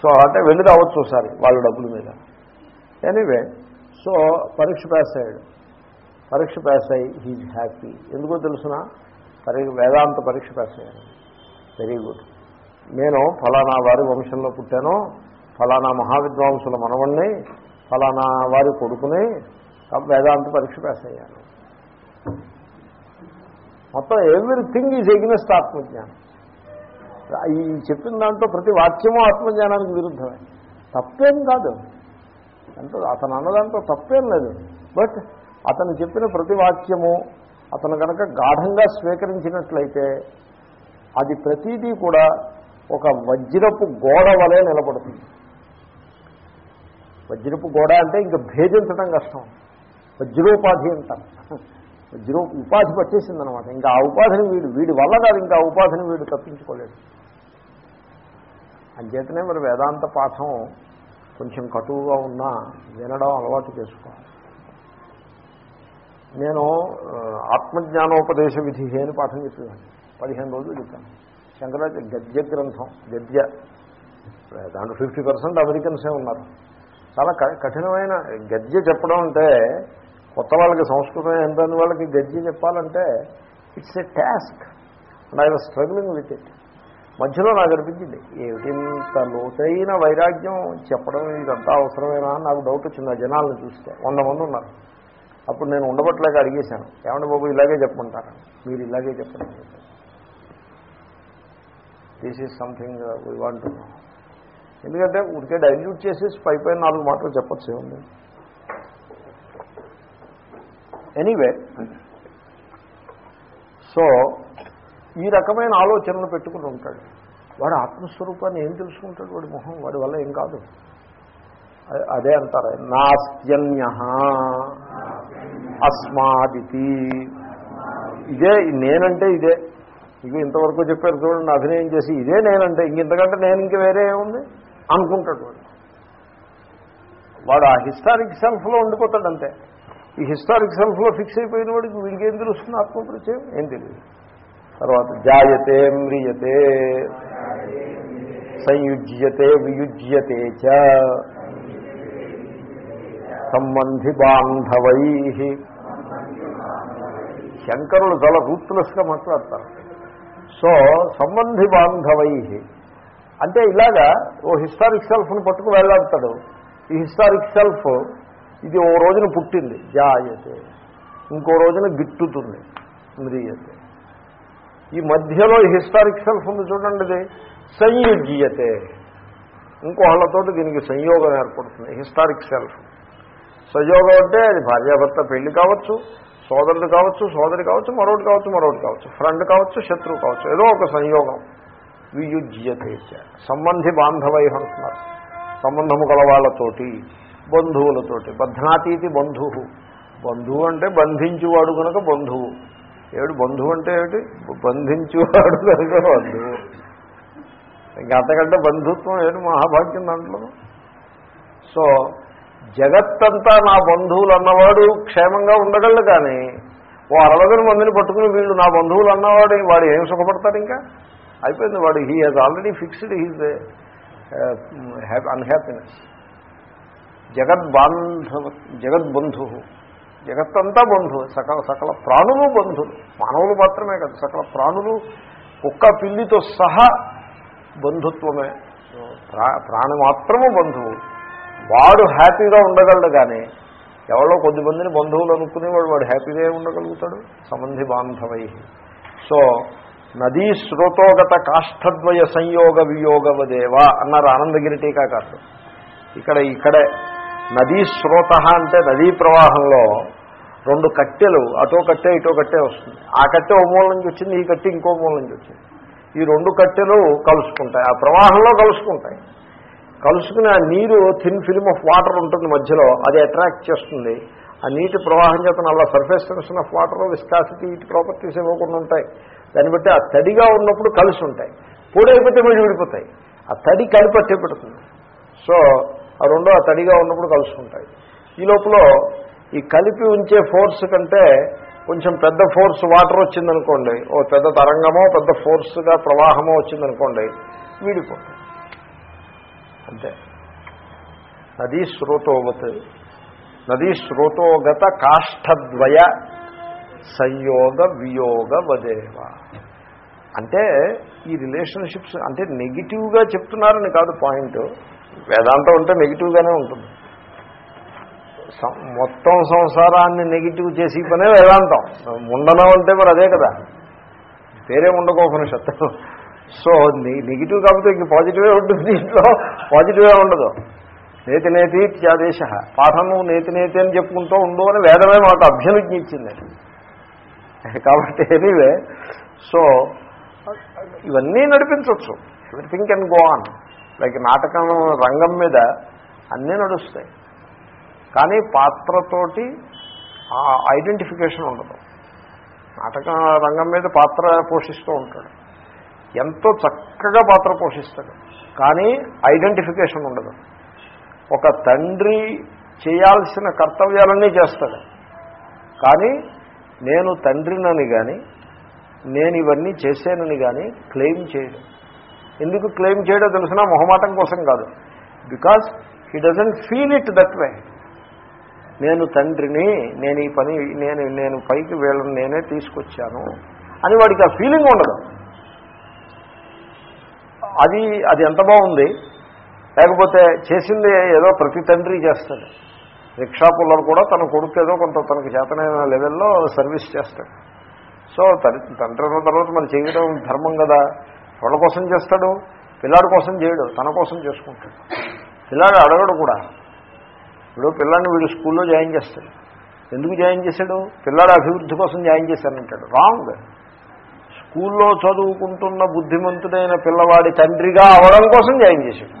So అంటే వెళ్ళి రావచ్చు ఒకసారి వాళ్ళ డబ్బుల మీద? ఎనీవే సో పరీక్ష పాస్ అయ్యాడు. పరీక్ష పాస్ అయ్యి హీజ్ హ్యాపీ ఎందుకో తెలుసిన? పరి వేదాంత పరీక్ష పాస్ అయ్యాను వెరీ గుడ్ నేను ఫలానా వారి వంశంలో పుట్టాను. ఫలానా మహావిద్వాంసుల మనవణ్ణి ఫలానా వారి కొడుకుని వేదాంత పరీక్ష పాస్ అయ్యాను. మొత్తం ఎవ్రీథింగ్ ఈజ్ ఎగ్నెస్ట్ ఆత్మజ్ఞానం. ఈ చెప్పిన దాంట్లో ప్రతి వాక్యము ఆత్మజ్ఞానానికి విరుద్ధమే. తప్పేం కాదు. అంటే అతను అన్నదాంట్లో తప్పేం లేదు. బట్ అతను చెప్పిన ప్రతి వాక్యము అతను కనుక గాఢంగా స్వీకరించినట్లయితే అది ప్రతిదీ కూడా ఒక వజ్రపు గోడ వలె నిలబడుతుంది. వజ్రపు గోడ అంటే ఇంకా భేదించడం కష్టం. వజ్రోపాధి అంటారు. వజ్రో ఉపాధి పట్టేసిందనమాట ఇంకా ఆ ఉపాధిని వీడు వీడి వల్ల కాదు ఇంకా ఆ ఉపాధిని వీడు తప్పించుకోలేడు. అంచేతనే మరి వేదాంత పాఠం కొంచెం కటువుగా ఉన్నా వినడం అలవాటు చేసుకోవాలి నేను ఆత్మజ్ఞానోపదేశ విధి అని పాఠం చెప్పేవాడిని. పదిహేను రోజులు చెప్పాను. శంకరాచార్య గద్య గ్రంథం గద్య. దాంట్లో ఫిఫ్టీ పర్సెంట్ అమెరికన్సే ఉన్నారు. చాలా కఠినమైన గద్య చెప్పడం అంటే కొత్త వాళ్ళకి సంస్కృతం ఎంతని వాళ్ళకి గద్య చెప్పాలంటే it's a task and I was struggling with it మధ్యలో నాకు అనిపించింది ఏమిటింత లోతైన వైరాగ్యం? చెప్పడం ఇదంతా అవసరమేనా? అని నాకు డౌట్ వచ్చింది ఆ జనాలను చూస్తే. వంద మంది ఉన్నారు. అప్పుడు నేను ఉండబట్లేక అడిగేశాను ఏమంటే బాబు ఇలాగే చెప్పమంటారు? మీరు ఇలాగే చెప్పండి. This is something we want ఎందుకంటే ఉడికే డైల్యూట్ చేసేసి పై పైన నాలుగు మాటలు చెప్పచ్చు ఏముంది? ఎనీవే సో ఈ రకమైన ఆలోచనలు పెట్టుకుని ఉంటాడు. వాడు ఆత్మస్వరూపాన్ని ఏం తెలుసుకుంటాడు వాడి మొహం? వాడి వల్ల ఏం కాదు. అదే అంటారు. నాస్త్యన్య అస్మాదితి. ఇదే నేనంటే ఇదే. ఇక ఇంతవరకు చెప్పారు చూడండి అభినయం చేసి ఇదే నేనంటే ఇంకంతకంటే నేను ఇంక వేరే ఏముంది? అనుకుంటాడు వాడు. వాడు ఆ హిస్టారిక్ సెల్ఫ్లో ఉండిపోతాడంతే. ఈ హిస్టారిక్ సెల్ఫ్లో ఫిక్స్ అయిపోయిన వాడికి వీడికి ఏం తెలుస్తుంది ఆత్మపరిచయం? ఏం తెలియదు. తర్వాత జాయతే మ్రియతే సంయుజ్యతే వియుజ్యతే చ. సంబంధి బాంధవై. శంకరులు చాలా రూత్లెస్గా మాట్లాడతారు. సో సంబంధి బాంధవై. అంటే ఇలాగా ఓ హిస్టారిక్ సెల్ఫ్ను పట్టుకు వెళ్ళాడతాడు ఈ హిస్టారిక్ సెల్ఫ్ ఇది ఓ రోజున పుట్టింది. జాయతే. ఇంకో రోజున గిట్టుతుంది. మ్రియతే. ఈ మధ్యలో హిస్టారిక్ సెల్ఫ్ ఉంది చూడండి ఇది. సంయుజ్యతే. ఇంకోళ్ళతో దీనికి సంయోగం ఏర్పడుతుంది హిస్టారిక్ సెల్ఫ్. సంయోగం అంటే అది భార్యాభర్త పెళ్ళి కావచ్చు సోదరుడు కావచ్చు సోదరి కావచ్చు మరొకటి కావచ్చు మరొకటి కావచ్చు. ఫ్రెండ్ కావచ్చు శత్రువు కావచ్చు. ఏదో ఒక సంయోగం. వియుజ్యతే సంబంధి బాంధవై అంటున్నారు. సంబంధము గల వాళ్ళతోటి బంధువులతోటి. బధ్నాతీతి బంధువు బంధువు అంటే బంధించువాడు కనుక బంధువు. ఏడు బంధువు అంటే ఏమిటి? బంధించేవాడు కనుక బంధువు. ఇంకా అంతకంటే బంధుత్వం ఏడు మహాభాగ్యం దాంట్లో. సో జగత్తంతా నా బంధువులు అన్నవాడు క్షేమంగా ఉండగలడు కానీ ఓ అరవై మందిని పట్టుకుని వీళ్ళు నా బంధువులు అన్నవాడు వాడు ఏం సుఖపడతాడు ఇంకా? అయిపోయింది వాడు he has already fixed his unhappiness జగద్బాంధవ జగద్బంధు జగత్తంతా బంధువు సకల సకల ప్రాణులు బంధువులు మానవులు మాత్రమే కాదు సకల ప్రాణులు కుక్క పిల్లితో సహా బంధుత్వమే. ప్రాణి మాత్రము బంధువు. వాడు హ్యాపీగా ఉండగలడు కానీ ఎవరో కొద్దిమందిని బంధువులు అనుకునేవాడు వాడు హ్యాపీగా ఉండగలుగుతాడు? సంబంధి బాంధవై. సో నదీ స్రోతోగత కాష్టద్వయ సంయోగ వియోగవదేవ అన్నారు ఆనందగిరి టీకాకారుడు. ఇక్కడ ఇక్కడే నదీ స్రోత అంటే నదీ ప్రవాహంలో రెండు కట్టెలు అటో కట్టే ఇటో కట్టే వస్తుంది. ఆ కట్టె ఓ మూల నుంచి వచ్చింది ఈ కట్టె ఇంకో మూల నుంచి వచ్చింది. ఈ రెండు కట్టెలు కలుసుకుంటాయి ఆ ప్రవాహంలో కలుసుకుంటాయి. కలుసుకుని ఆ నీరు థిన్ ఫిల్మ్ ఆఫ్ వాటర్ ఉంటుంది మధ్యలో అది అట్రాక్ట్ చేస్తుంది. ఆ నీటి ప్రవాహం చేత అలా surface tension of water viscosity ఇటు ప్రాపర్టీస్ ఇవ్వకుండా ఉంటాయి. దాన్ని బట్టి ఆ తడిగా ఉన్నప్పుడు కలిసి ఉంటాయి. పొడైపోతే మళ్ళీ విడిపోతాయి. ఆ తడి కలిపట్టే పెడుతుంది సో ఆ రెండో ఆ తడిగా ఉన్నప్పుడు కలుసుకుంటాయి. ఈ లోపల ఈ కలిపి ఉంచే ఫోర్స్ కంటే కొంచెం పెద్ద ఫోర్స్ వాటర్ వచ్చిందనుకోండి ఓ పెద్ద తరంగమో పెద్ద ఫోర్స్గా ప్రవాహమో వచ్చిందనుకోండి వీడిపోతుంది అంతే. నదీ స్రోతోవత్. నదీ స్రోతోగత కాష్ఠద్వయ సంయోగ వియోగ వదేవ. అంటే ఈ రిలేషన్షిప్స్ అంటే నెగిటివ్గా చెప్తున్నారని కాదు పాయింట్. వేదాంతం అంటే నెగిటివ్గానే ఉంటుంది. మొత్తం సంసారాన్ని నెగిటివ్ చేసి పనే వేదాంతం. ఉండడం అంటే మరి అదే కదా. పేరే ఉండకోపనిషత్తు సో నెగిటివ్ కాకపోతే ఇంక పాజిటివే ఉంటుంది దీంట్లో. పాజిటివే ఉండదు. నేతి నేతి త్యాదేశ పాఠము నేతి నేతి అని చెప్పుకుంటూ ఉండు అని వేదమే మాకు అభ్యనుజ్ఞించింది కాబట్టి ఎనీవే. సో ఇవన్నీ నడిపించవచ్చు everything can go on like నాటకం రంగం మీద అన్నీ నడుస్తాయి. కానీ పాత్రతోటి ఆ ఐడెంటిఫికేషన్ ఉండదు. నాటక రంగం మీద పాత్ర పోషిస్తూ ఉంటాడు. ఎంతో చక్కగా పాత్ర పోషిస్తాడు. కానీ ఐడెంటిఫికేషన్ ఉండదు. ఒక తండ్రి చేయాల్సిన కర్తవ్యాలన్నీ చేస్తాడు. కానీ నేను తండ్రినని కానీ నేను ఇవన్నీ చేశానని కానీ క్లెయిమ్ చేయడం. ఎందుకు క్లెయిమ్ చేయడో తెలిసినా? మొహమాటం కోసం కాదు. Because he doesn't feel it that way. నేను తండ్రిని నేను ఈ పని నేను నేను పైకి వీళ్ళని నేనే తీసుకొచ్చాను అని వాడికి ఆ ఫీలింగ్ ఉండదు. అది అది ఎంత బాగుంది? లేకపోతే చేసింది ఏదో ప్రతి తండ్రి చేస్తాడు. రిక్షా పుల్లలు కూడా తన కొడుకు ఏదో కొంత తనకు చేతనైన లెవెల్లో సర్వీస్ చేస్తాడు. సో తండ్రి అన్న తర్వాత మనం చేయడం ధర్మం కదా. ఎవరి కోసం చేస్తాడు పిల్లాడి కోసం చేయడు తన కోసం చేసుకుంటాడు. పిల్లాడు అడగడు కూడా. ఇప్పుడు పిల్లాడిని వీడు స్కూల్లో జాయిన్ చేస్తాడు ఎందుకు జాయిన్ చేశాడు? పిల్లాడి అభివృద్ధి కోసం జాయిన్ చేశానంటాడు రాంగ్. స్కూల్లో చదువుకుంటున్న బుద్ధిమంతుడైన పిల్లవాడి తండ్రిగా అవడం కోసం జాయిన్ చేశాడు.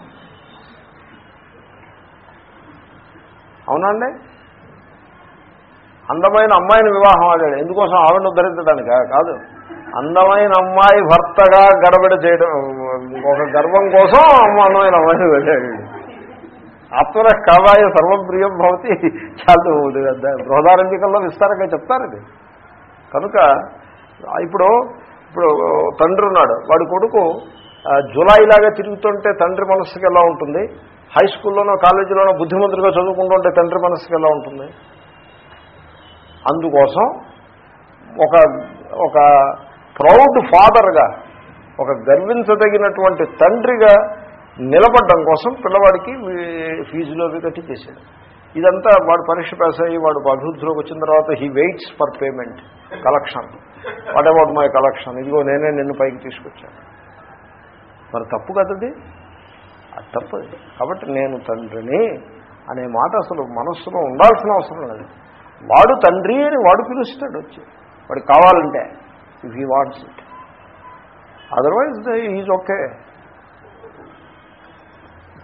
అవునండి అందమైన అమ్మాయిని వివాహం ఆడాడు. ఎందుకోసం ఆవిడను ఉద్ధరించడానిక? కాదు. అందమైన అమ్మాయి భర్తగా గడబిడ చేయడం ఒక గర్వం కోసం అమ్మ అందమైన అమ్మాయిని వెళ్ళాడు ఆత్మర కావాయ సర్వప్రియం భవతి. చాలా బృహదారంభికల్లో విస్తారంగా చెప్తారు ఇది. కనుక ఇప్పుడు ఇప్పుడు తండ్రి ఉన్నాడు. వాడి కొడుకు ఆ, జులైలాగా తిరుగుతుంటే తండ్రి మనస్సుకి ఎలా ఉంటుంది? హై స్కూల్లోనో కాలేజీలోనో బుద్ధిమంతుడిగా చదువుకుంటుంటే తండ్రి మనస్సుకి ఎలా ఉంటుంది? అందుకోసం ఒక ఒక ప్రౌడ్ ఫాదర్గా ఒక గర్వించదగినటువంటి తండ్రిగా నిలబడడం కోసం పిల్లవాడికి ఫీజులో అవి కట్టి చేశాడు. ఇదంతా వాడు పరీక్ష పాస్ అయ్యి వాడు అభివృద్ధిలోకి వచ్చిన తర్వాత he waits for payment collection what about my collection ఇదిగో నేనే నిన్ను పైకి తీసుకొచ్చాను. మరి తప్పు కదది? అది తప్పు. కాబట్టి నేను తండ్రిని అనే మాట అసలు మనస్సులో ఉండాల్సిన అవసరం లేదు. వాడు తండ్రి అని వాడు పిలుస్తాడు వచ్చి. వాడికి కావాలంటే if he wants it otherwise is okay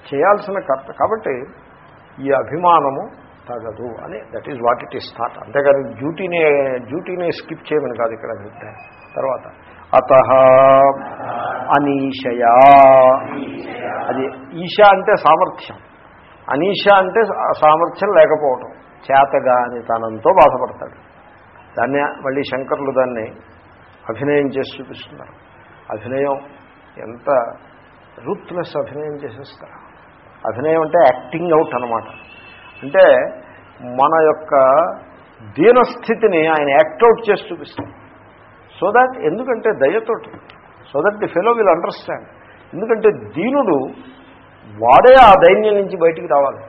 చేయాల్సిన కర్త కాబట్టి ఈ అభిమానము తగదు అని that is what it is thought అంతేకాదు డ్యూటీని డ్యూటీని స్కిప్ చేయమని కాదు ఇక్కడ అభిప్రాయం. తర్వాత అత అనీషయా అది ఈశ అంటే సామర్థ్యం. అనీష అంటే సామర్థ్యం లేకపోవటం. చేతగాని తనంతో బాధపడతాడు. దాన్ని మళ్ళీ శంకర్లు దాన్ని అభినయం చేసి చూపిస్తున్నారు. అభినయం ఎంత రూత్లెస్ అభినయం చేసేస్తారు. అభినయం అంటే యాక్టింగ్ అవుట్ అనమాట అంటే మన యొక్క దీనస్థితిని ఆయన యాక్ట్అవుట్ చేసి చూపిస్తాడు. సో దాట్ ఎందుకంటే దయతోటి so that the fellow will understand ఎందుకంటే దీనుడు వాడే ఆ దైన్యం నుంచి బయటికి రావాలి.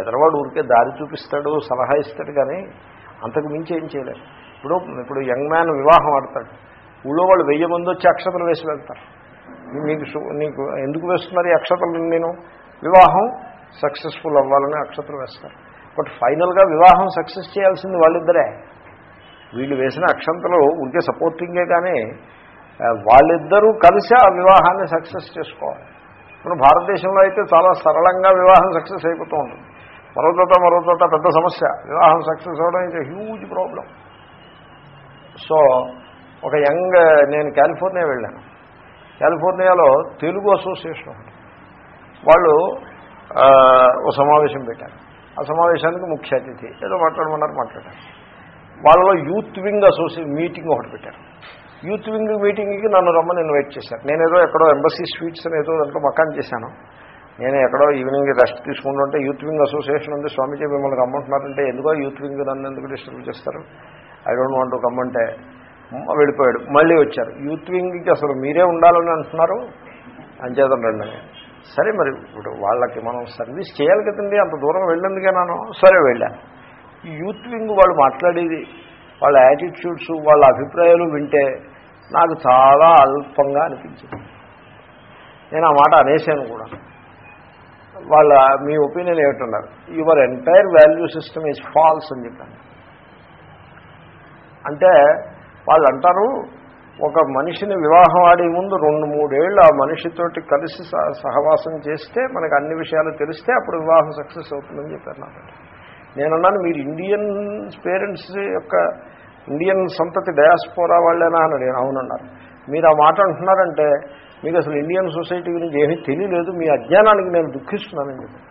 ఎదరవాడు ఊరికే దారి చూపిస్తాడు సలహా ఇస్తాడు కానీ అంతకు మించి ఏం చేయలేదు ఇప్పుడు ఇప్పుడు యంగ్ మ్యాన్ వివాహం ఆడతాడు. ఊళ్ళో వాళ్ళు వెయ్యి మంది వచ్చి అక్షతలు వేసి వెళ్తారు. మీకు నీకు ఎందుకు వేస్తున్నారు ఈ అక్షతలు నేను? వివాహం సక్సెస్ఫుల్ అవ్వాలని అక్షతలు వేస్తారు. బట్ ఫైనల్గా వివాహం సక్సెస్ చేయాల్సింది వాళ్ళిద్దరే. వీళ్ళు వేసిన అక్షంతలు ఉంటే సపోర్టింగే కానీ వాళ్ళిద్దరూ కలిసి ఆ వివాహాన్ని సక్సెస్ చేసుకోవాలి. మన భారతదేశంలో అయితే చాలా సరళంగా వివాహం సక్సెస్ అయిపోతూ ఉంటుంది. మరో చోట మరో చోట పెద్ద సమస్య. వివాహం సక్సెస్ అవ్వడం ఇది హ్యూజ్ ప్రాబ్లం సో ఒక యంగ్ నేను కాలిఫోర్నియా వెళ్ళాను. కాలిఫోర్నియాలో తెలుగు అసోసియేషన్ ఒకటి. వాళ్ళు ఒక ఓ సమావేశం పెట్టారు. ఆ సమావేశానికి ముఖ్య అతిథి. ఏదో మాట్లాడమన్నారు మాట్లాడారు. వాళ్ళలో యూత్ వింగ్ అసోసియేషన్ మీటింగ్ ఒకటి పెట్టారు. యూత్ వింగ్ మీటింగ్కి నన్ను రమ్మని ఇన్వైట్ చేశారు. నేను ఏదో ఎక్కడో ఎంబసీ స్వీట్స్ అని ఏదో దాంట్లో మకాన్ చేశాను. నేను ఎక్కడో ఈవినింగ్ రెస్ట్ తీసుకుంటుంటే యూత్ వింగ్ అసోసియేషన్ ఉంది. స్వామీజీ మిమ్మల్ని రమ్మంటున్నారంటే ఎందుకో యూత్ వింగ్ నన్ను ఎందుకు డిస్టర్బ్ చేస్తారు? ఐ డోంట్ వాంట్ టు కమ్మంటే వెళ్ళిపోయాడు. మళ్ళీ వచ్చారు. యూత్ వింగ్కి అసలు మీరే ఉండాలని అంటున్నారు? అంచేతం రండి సరే మరి ఇప్పుడు వాళ్ళకి మనం సర్వీస్ చేయాలి కదండి అంత దూరం వెళ్ళందుకే నేను. సరే వెళ్ళాను ఈ యూత్ వింగ్ వాళ్ళు మాట్లాడేది వాళ్ళ యాటిట్యూడ్స్ వాళ్ళ అభిప్రాయాలు వింటే నాకు చాలా అల్పంగా అనిపించింది. నేను ఆ మాట అనేసాను కూడా. వాళ్ళ మీ opinion ఏమిటన్నారు? Your entire value system is false అని చెప్పాను. అంటే వాళ్ళు అంటారు ఒక మనిషిని వివాహం ఆడే ముందు రెండు మూడేళ్ళు ఆ మనిషితోటి కలిసి సహ- సహవాసం చేస్తే మనకు అన్ని విషయాలు తెలిస్తే అప్పుడు వివాహం సక్సెస్ అవుతుందని చెప్పారు నాకు. నేనన్నాను మీరు ఇండియన్ పేరెంట్స్ యొక్క ఇండియన్ సంతతి డయాస్పోరా వాళ్ళేనా? అని నేను అవునన్నారు. మీరు ఆ మాట అంటున్నారంటే మీకు అసలు ఇండియన్ సొసైటీ గురించి ఏమీ తెలియలేదు మీ అజ్ఞానానికి నేను దుఃఖిస్తున్నానని చెప్పి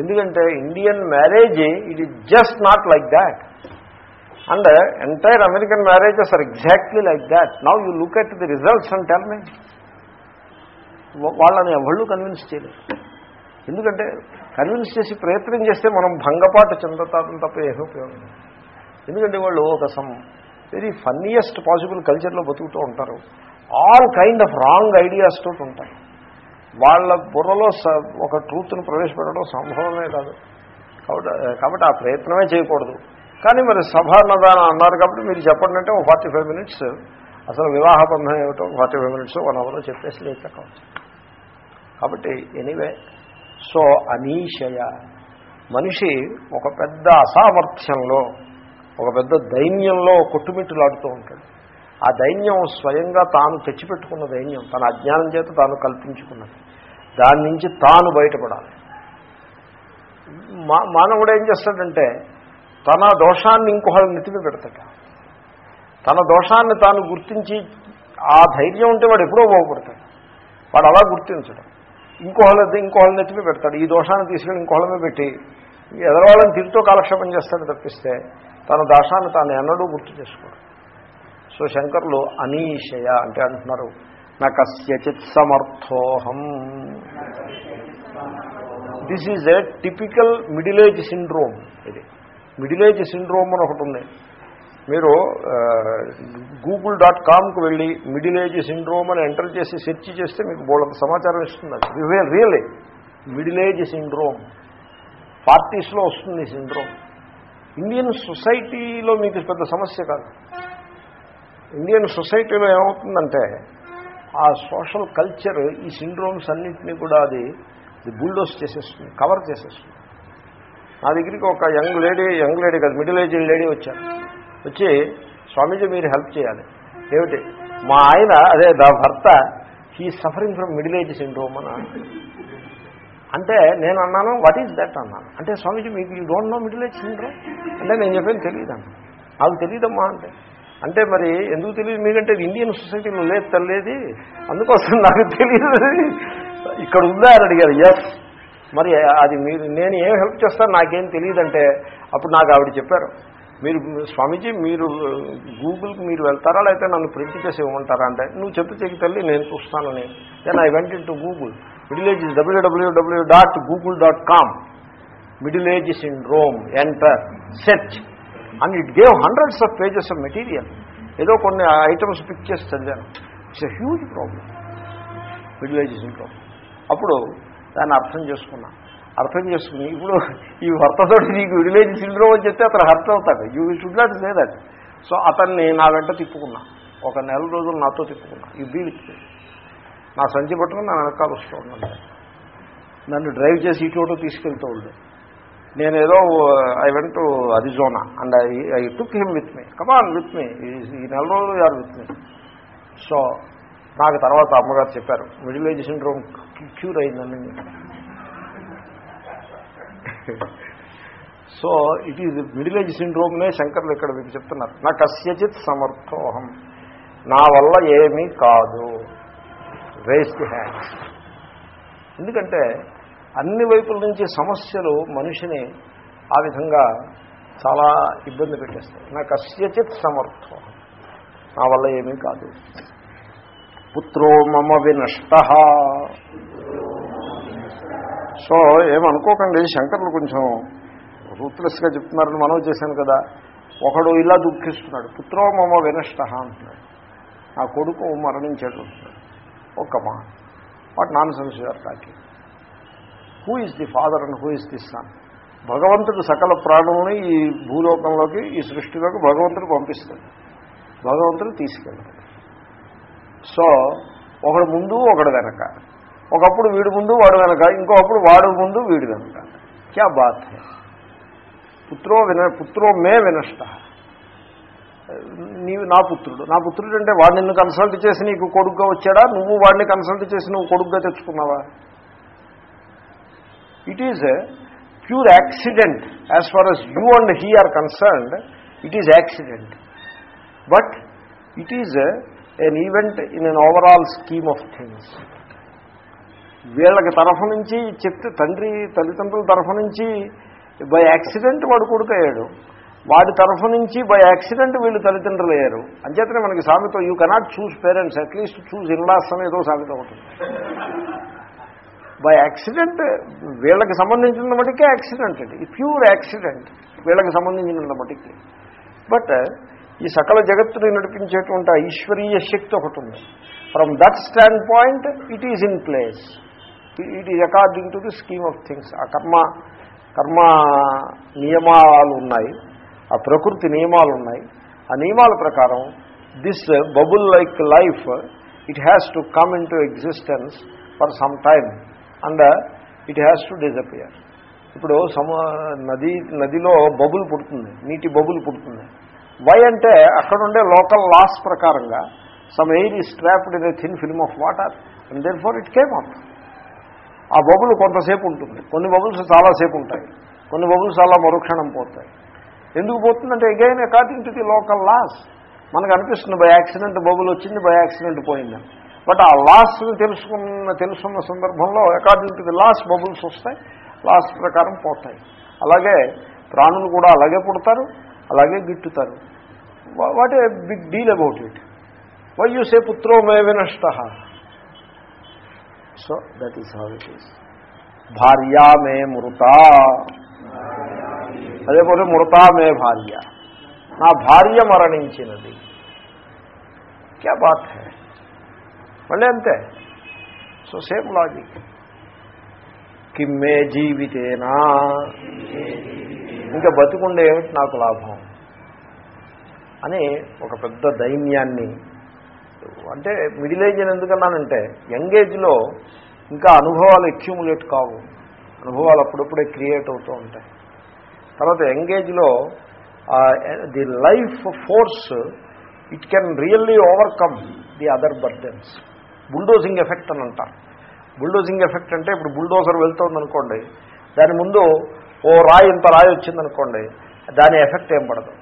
ఎందుకంటే Indian marriage it is just not like that. And entire American marriages are exactly like that now you look at the results and tell me వాళ్ళని ఎవళ్ళు కన్విన్స్ చేయలేదు. ఎందుకంటే కన్విన్స్ చేసి ప్రయత్నం చేస్తే మనం భంగపాటు చెందుతాం తప్ప ఏమీ ఉపయోగం ఎందుకంటే వాళ్ళు ఒక సమ్ వెరీ ఫన్నీయెస్ట్ పాసిబుల్ కల్చర్లో బతుకుతూ ఉంటారు. All kind of wrong ideas తోటి ఉంటాయి వాళ్ళ బుర్రలో స- ఒక ట్రూత్ను ప్రవేశపెట్టడం సంభవమే కాదు. కాబట్టి కాబట్టి ఆ ప్రయత్నమే చేయకూడదు. కానీ మరి సభాన్నదానం అన్నారు కాబట్టి మీరు చెప్పండి అంటే ఒక ఫార్టీ ఫైవ్ మినిట్స్ అసలు వివాహ బంధం ఏమిటో ఫార్టీ ఫైవ్ మినిట్స్ వన్ అవర్లో చెప్పేసి లేచక్కవచ్చు కాబట్టి ఎనీవే. సో అనీషయ. మనిషి ఒక పెద్ద అసామర్థ్యంలో ఒక పెద్ద దైన్యంలో కొట్టుమిట్టులాడుతూ ఉంటాడు. ఆ దైన్యం స్వయంగా తాను తెచ్చిపెట్టుకున్న దైన్యం తన అజ్ఞానం చేత తాను కల్పించుకున్నది. దాని నుంచి తాను బయటపడాలి. మా మానవుడు ఏం చేస్తాడంటే తన దోషాన్ని ఇంకొకళ్ళ నెత్తిమి పెడతాడు. తన దోషాన్ని తాను గుర్తించి ఆ ధైర్యం ఉంటే వాడు ఎప్పుడో బాగుపడతాడు. వాడు అలా గుర్తించడం. ఇంకోహళ్ళ ఇంకోహళ్ళ నెత్తిమి పెడతాడు. ఈ దోషాన్ని తీసుకెళ్ళి ఇంకోళ్ళ పెట్టి ఎదరవాళ్ళని తిరుగుతో కాలక్షేపం చేస్తాడు తప్పిస్తే తన దోషాన్ని తాను ఎన్నడూ గుర్తు చేసుకోడు. సో శంకర్లు అనీషయ అంటే అంటున్నారు. నా కస్యచిత్ సమర్థోహం. This is a typical middle age syndrome ఇది. మిడిల్ ఏజ్ సిండ్రోమ్ అని ఒకటి ఉంది మీరు గూగుల్ డాట్ కామ్కి వెళ్ళి మిడిల్ ఏజ్ సిండ్రోమ్ అని ఎంటర్ చేసి సెర్చ్ చేస్తే మీకు బోళ్ళంత సమాచారం ఇస్తుంది అది. Really middle age syndrome. పార్టీస్లో వస్తుంది సిండ్రోమ్. ఇండియన్ సొసైటీలో మీకు పెద్ద సమస్య కాదు. ఇండియన్ సొసైటీలో ఏమవుతుందంటే ఆ సోషల్ కల్చర్ ఈ సిండ్రోమ్స్ అన్నింటినీ కూడా అది బుల్డోస్ చేసేస్తుంది కవర్ చేసేస్తుంది. నా దగ్గరికి ఒక యంగ్ లేడీ యంగ్ లేడీ కాదు మిడిల్ ఏజ్ లేడీ వచ్చారు. వచ్చి స్వామీజీ మీరు హెల్ప్ చేయాలి. ఏమిటి? మా ఆయన అదే దా భర్త he suffering from middle age syndrome అని అంటే నేను అన్నాను వాట్ ఈజ్ దట్ అన్నాను. అంటే స్వామీజీ మీకు you don't know middle age syndrome అంటే నేను చెప్పాను తెలియదు అన్న నాకు తెలియదమ్మా అంటే. అంటే మరి ఎందుకు తెలియదు మీకంటే ఇండియన్ సొసైటీలో లేదు తల్లేది. అందుకోసం నాకు తెలియదు ఇక్కడ ఉందా అని అడిగారు. ఎస్ మరి అది మీరు నేను ఏం హెల్ప్ చేస్తాను? నాకేం తెలియదంటే అప్పుడు నాకు ఆవిడ చెప్పారు. మీరు స్వామీజీ మీరు గూగుల్కి మీరు వెళ్తారా? లేకపోతే నన్ను ప్రింట్ చేసి ఇవ్వమంటారా అంటే నువ్వు చెప్పి చెక్కి తల్లి నేను చూస్తానని. Then I went into Google middle age W W W dot Google dot com middle age rome enter search and it gave hundreds of pages of material ఏదో కొన్ని ఐటమ్స్ పిక్ చేసి చదివాను. It's a huge problem middle age rome అప్పుడు దాన్ని అర్థం చేసుకున్నా. అర్థం చేసుకుని ఇప్పుడు ఈ భర్తతోటి నీకు విడిలేజ్ సిండ్రోమ్ అని చెప్తే అతను హర్ట్ అవుతాడు. You should not say that so అతన్ని నా వెంట తిప్పుకున్నా. ఒక నెల రోజులు నాతో తిప్పుకున్నా. ఈ బీ నా సంచి పట్టుకుని నా వెనకాల వస్తూ ఉన్నాను నన్ను డ్రైవ్ చేసి ఇటు తీసుకెళ్తూ ఉండే. నేనేదో I went Arizona and I I took him with me come on with me ఈ నెల రోజులు యార్ విత్ మీ సో నాకు తర్వాత అమ్మగారు చెప్పారు మిడిల్ ఏజ్ సిండ్రోమ్ క్యూర్ అయిందని so it is middle age సిండ్రోమ్నే శంకర్లు ఇక్కడ మీకు చెప్తున్నారు. నా కస్యచిత్ సమర్థోహం నా వల్ల ఏమీ కాదు. రేస్ హ్యాండ్స్ ఎందుకంటే అన్ని వైపుల నుంచి సమస్యలు మనిషిని ఆ విధంగా చాలా ఇబ్బంది పెట్టేస్తాయి. నా కస్యచిత్ సమర్థం నా వల్ల ఏమీ కాదు. పుత్రో మమ వినష్ట. సో ఏమనుకోకండి శంకర్లు కొంచెం రూత్లెస్గా చెప్తున్నారని మనం చేశాను కదా. ఒకడు ఇలా దుఃఖిస్తున్నాడు పుత్రో మమ వినష్ట అంటున్నాడు. నా కొడుకు మరణించాడు అంటున్నాడు. ఒక్కమా what nonsense you're talking who is the father and who is the son భగవంతుడు సకల ప్రాణులని ఈ భూలోకంలోకి ఈ సృష్టిలోకి భగవంతుడు పంపిస్తాడు. భగవంతుడు తీసుకెళ్తాడు. సో ఒకడు ముందు ఒకడు వెనక. ఒకప్పుడు వీడు ముందు వాడు వెనక. ఇంకొకప్పుడు వాడు ముందు వీడు వెనక. క్యా బాత్ పుత్రో విన పుత్రో మే వినష్ట. నీవు నా పుత్రుడు. నా పుత్రుడు అంటే వాడు నిన్ను కన్సల్ట్ చేసి నీకు కొడుగ్గా వచ్చాడా? నువ్వు వాడిని కన్సల్ట్ చేసి నువ్వు కొడుగ్గా తెచ్చుకున్నావా? It is pure accident as far as you and he are concerned it is accident but it is an event in an overall scheme of things వీళ్ళకి తరఫు నుంచి చెప్తే తండ్రి తల్లిదండ్రుల తరఫు నుంచి బై యాక్సిడెంట్ వాడు కొడుకయ్యాడు. వాడి తరఫు నుంచి బై యాక్సిడెంట్ వీళ్ళు తల్లిదండ్రులు అయ్యారు. అంచేతనే మనకి సామెతో you cannot choose parents at least choose in laws అని ఏదో సామెత ఉంటుంది బై యాక్సిడెంట్ వీళ్ళకి సంబంధించిన మటుకే యాక్సిడెంట్ ఇది. ప్యూర్ యాక్సిడెంట్ వీళ్ళకి సంబంధించిన మటుకి బట్ ఈ సకల జగత్తుని నడిపించేటువంటి ఆ ఈశ్వరీయ శక్తి ఒకటి ఉంది. From that standpoint it is in place it is according to the scheme of things ఆ కర్మ కర్మ నియమాలు ఉన్నాయి. ఆ ప్రకృతి నియమాలు ఉన్నాయి. ఆ నియమాల ప్రకారం this bubble like life it has to come into existence for some time and it has to disappear ఇప్పుడు సమ నది నదిలో బబుల్ పుడుతుంది. నీటి బబుల్ పుడుతుంది. వై అంటే అక్కడుండే లోకల్ లాస్ ప్రకారంగా some air is trapped in a thin film of water and then far it came up ఆ బబుల్ కొంతసేపు ఉంటుంది. కొన్ని బబుల్స్ చాలాసేపు ఉంటాయి. కొన్ని బబుల్స్ అలా మరుక్షణం పోతాయి. ఎందుకు పోతుందంటే again according to the local laws మనకు అనిపిస్తుంది బై యాక్సిడెంట్ బబుల్ వచ్చింది బై యాక్సిడెంట్ పోయింది. బట్ ఆ లాస్ని తెలుసుకున్న తెలుసుకున్న సందర్భంలో according to the laws bubbles వస్తాయి లాస్ ప్రకారం పోతాయి. అలాగే ప్రాణులు కూడా అలాగే పుడతారు అలాగే గిట్టుతారు. What a big deal about it why you say పుత్రో మే వినష్ట so that is how it is భార్యా మే మృత అదేపోతే మృతా మే భార్య నా భార్య మరణించినది క్యా బాత్ హై మళ్ళీ అంతే సో సేమ్ లాజిక్ కిమ్మే జీవితేనా ఇంకా బతికుండే ఏమిటి నాకు లాభం అని ఒక పెద్ద దైన్యాన్ని అంటే మిడిల్ ఏజ్ అని ఎందుకన్నానంటే యంగ్ ఏజ్లో ఇంకా అనుభవాలు అక్యూములేట్ కావు. అనుభవాలు అప్పుడప్పుడే క్రియేట్ అవుతూ ఉంటాయి. తర్వాత యంగ్ ఏజ్లో the life force it can really overcome the other burdens. Bulldozing effect అని అంటారు. బుల్డోజింగ్ ఎఫెక్ట్ అంటే ఇప్పుడు బుల్డోజర్ వెళ్తోందనుకోండి దాని ముందు ఓ రాయి ఇంత రాయి వచ్చిందనుకోండి దాని ఎఫెక్ట్ ఏం పడదు.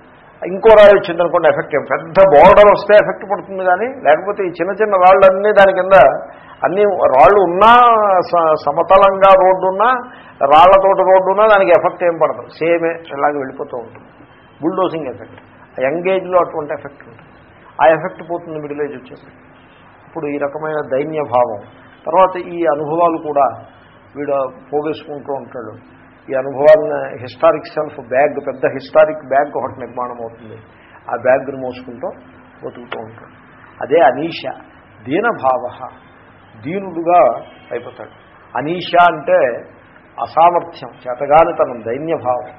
ఇంకో రాయి వచ్చిందనుకోండి ఎఫెక్ట్ ఏం? పెద్ద బోర్డర్ వస్తే ఎఫెక్ట్ పడుతుంది కానీ లేకపోతే ఈ చిన్న చిన్న రాళ్ళన్నీ దాని కింద అన్ని రాళ్ళు ఉన్నా సమతలంగా రోడ్డు ఉన్నా రాళ్ళతోటి రోడ్డు ఉన్నా దానికి ఎఫెక్ట్ ఏం పడదు. సేమే ఇలాగ వెళ్ళిపోతూ ఉంటుంది. బుల్డోజింగ్ ఎఫెక్ట్ యంగ్ ఏజ్లో అటువంటి ఎఫెక్ట్ ఉంటుంది. ఆ ఎఫెక్ట్ పోతుంది మిడిల్ ఏజ్ వచ్చేసి ఇప్పుడు ఈ రకమైన దైన్యభావం. తర్వాత ఈ అనుభవాలు కూడా వీడు పోగేసుకుంటూ ఉంటాడు. ఈ అనుభవాలను హిస్టారిక్ సెల్ఫ్ బ్యాగ్ పెద్ద హిస్టారిక్ బ్యాగ్ ఒకటి నిర్మాణం అవుతుంది. ఆ బ్యాగ్ను మోసుకుంటూ బతుకుతూ ఉంటాడు. అదే అనీష దీనభావ. దీనుడుగా అయిపోతాడు. అనీష అంటే అసామర్థ్యం చేతగానితనం దైన్యభావం.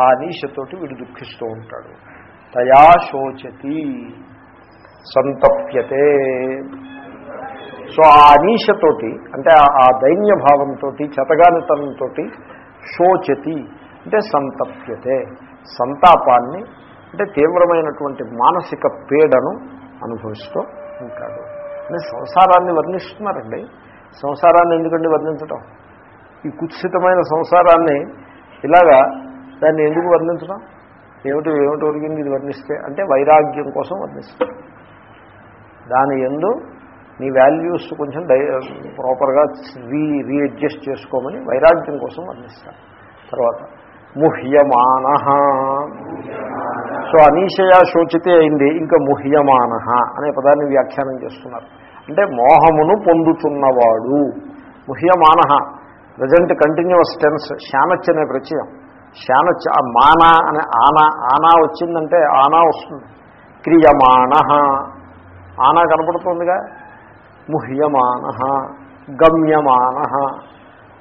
ఆ అనీషతోటి వీడు దుఃఖిస్తూ ఉంటాడు. తయా శోచతి సంతప్యతే. సో ఆ అనీషతోటి అంటే ఆ దైన్య భావంతో చేతగానితనంతో శోచతి అంటే సంతప్యతే. సంతాపాన్ని అంటే తీవ్రమైనటువంటి మానసిక పీడను అనుభవిస్తూ ఉంటాడు. అని సంసారాన్ని వర్ణిస్తున్నారండి. సంసారాన్ని ఎందుకండి వర్ణించడం? ఈ కుత్సితమైన సంసారాన్ని ఇలాగా దాన్ని ఎందుకు వర్ణించడం? ఏమిటి ఏమిటి ఒరిగింది ఇది వర్ణిస్తే? అంటే వైరాగ్యం కోసం వర్ణిస్తాం దాని ఎందు నీ వాల్యూస్ కొంచెం డై ప్రాపర్గా రీ రీఅడ్జస్ట్ చేసుకోమని వైరాగ్యం కోసం వర్ణిస్తాను తర్వాత ముహ్యమాన. సో అనీషయ శోచితే అయింది ఇంకా ముహ్యమాన అనే పదాన్ని వ్యాఖ్యానం చేస్తున్నారు. అంటే మోహమును పొందుతున్నవాడు. ముహ్యమాన ప్రజెంట్ కంటిన్యూస్ టెన్స్ శానచ్ అనే ప్రత్యయం. శానచ్ మాన అనే ఆనా ఆనా వచ్చిందంటే ఆనా వస్తుంది. క్రియమాణ ఆనా కనపడుతుందిగా? ముహ్యమాన గమ్యమాన.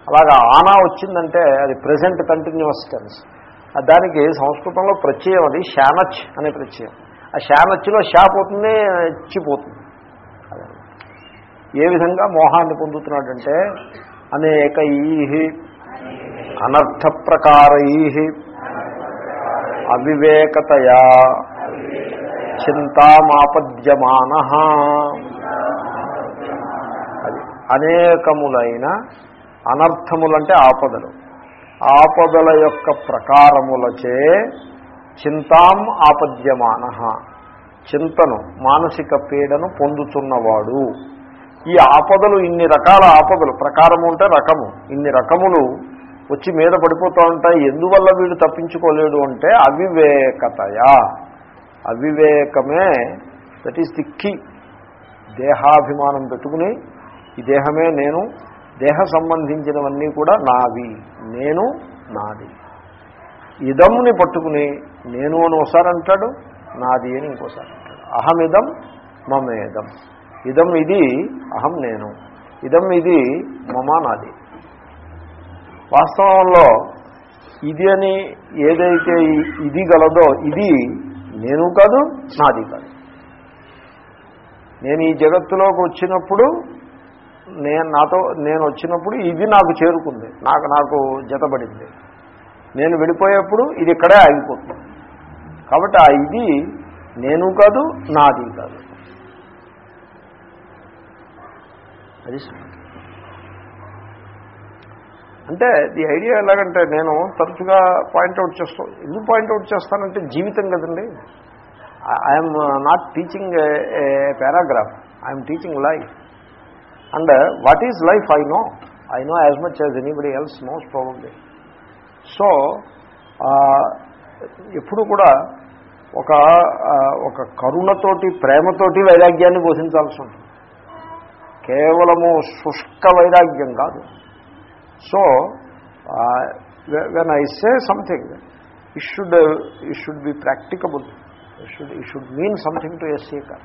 అలాగా ఆనా వచ్చిందంటే అది ప్రజెంట్ కంటిన్యూస్ టెన్స్. దానికి సంస్కృతంలో ప్రత్యయం అది శానచ్ అనే ప్రత్యయం. ఆ శానచ్లో షా పోతుంది చిపోతుంది ఏ విధంగా మోహాన్ని పొందుతున్నాడంటే అనేక ఈహి అనర్థ ప్రకారై అవివేకతయా చింతామాపద్యమాన. అనేకములైన అనర్థములంటే ఆపదలు. ఆపదల యొక్క ప్రకారములచే చింతాం ఆపద్యమాన. చింతను మానసిక పీడను పొందుతున్నవాడు. ఈ ఆపదలు ఇన్ని రకాల ఆపదలు ప్రకారము అంటే రకము. ఇన్ని రకములు వచ్చి మీద పడిపోతూ ఉంటాయి. ఎందువల్ల వీడు తప్పించుకోలేడు అంటే అవివేకతయా. అవివేకమే దట్ ఈస్ ది కీ దేహాభిమానం పెట్టుకుని ఈ దేహమే నేను దేహ సంబంధించినవన్నీ కూడా నావి నేను నాది. ఇదంని పట్టుకుని నేను అని ఒకసారి అంటాడు నాది అని ఇంకోసారి అంటాడు. అహమిదం మమేదం. ఇదం ఇది అహం నేను. ఇదం ఇది మమ నాది. వాస్తవంలో ఇది అని ఏదైతే ఇది గలదో ఇది నేను కాదు నాది కాదు. నేను ఈ జగత్తులోకి వచ్చినప్పుడు నేను నాతో నేను వచ్చినప్పుడు ఇది నాకు చేరుకుంది. నాకు నాకు జతబడింది నేను వెళ్ళిపోయేప్పుడు ఇది ఇక్కడే ఆగిపోతుంది. కాబట్టి ఆ ఇది నేను కాదు నాది కాదు. అది అంటే ది ఐడియా ఎలాగంటే నేను తరచుగా పాయింట్అవుట్ చేస్తాను ఎందుకు పాయింట్అవుట్ చేస్తానంటే జీవితం కదండి. I'm not teaching a paragraph. I'm teaching life. And what is life I know I know as much as anybody else knows probably so ఎప్పుడు కూడా ఒక ఒక కరుణతోటి ప్రేమతోటి వైరాగ్యాన్ని బోధించాల్సి ఉంటుంది. కేవలము శుష్క వైరాగ్యం కాదు. So when I say something it should it should be practicable it should it should mean something to a seeker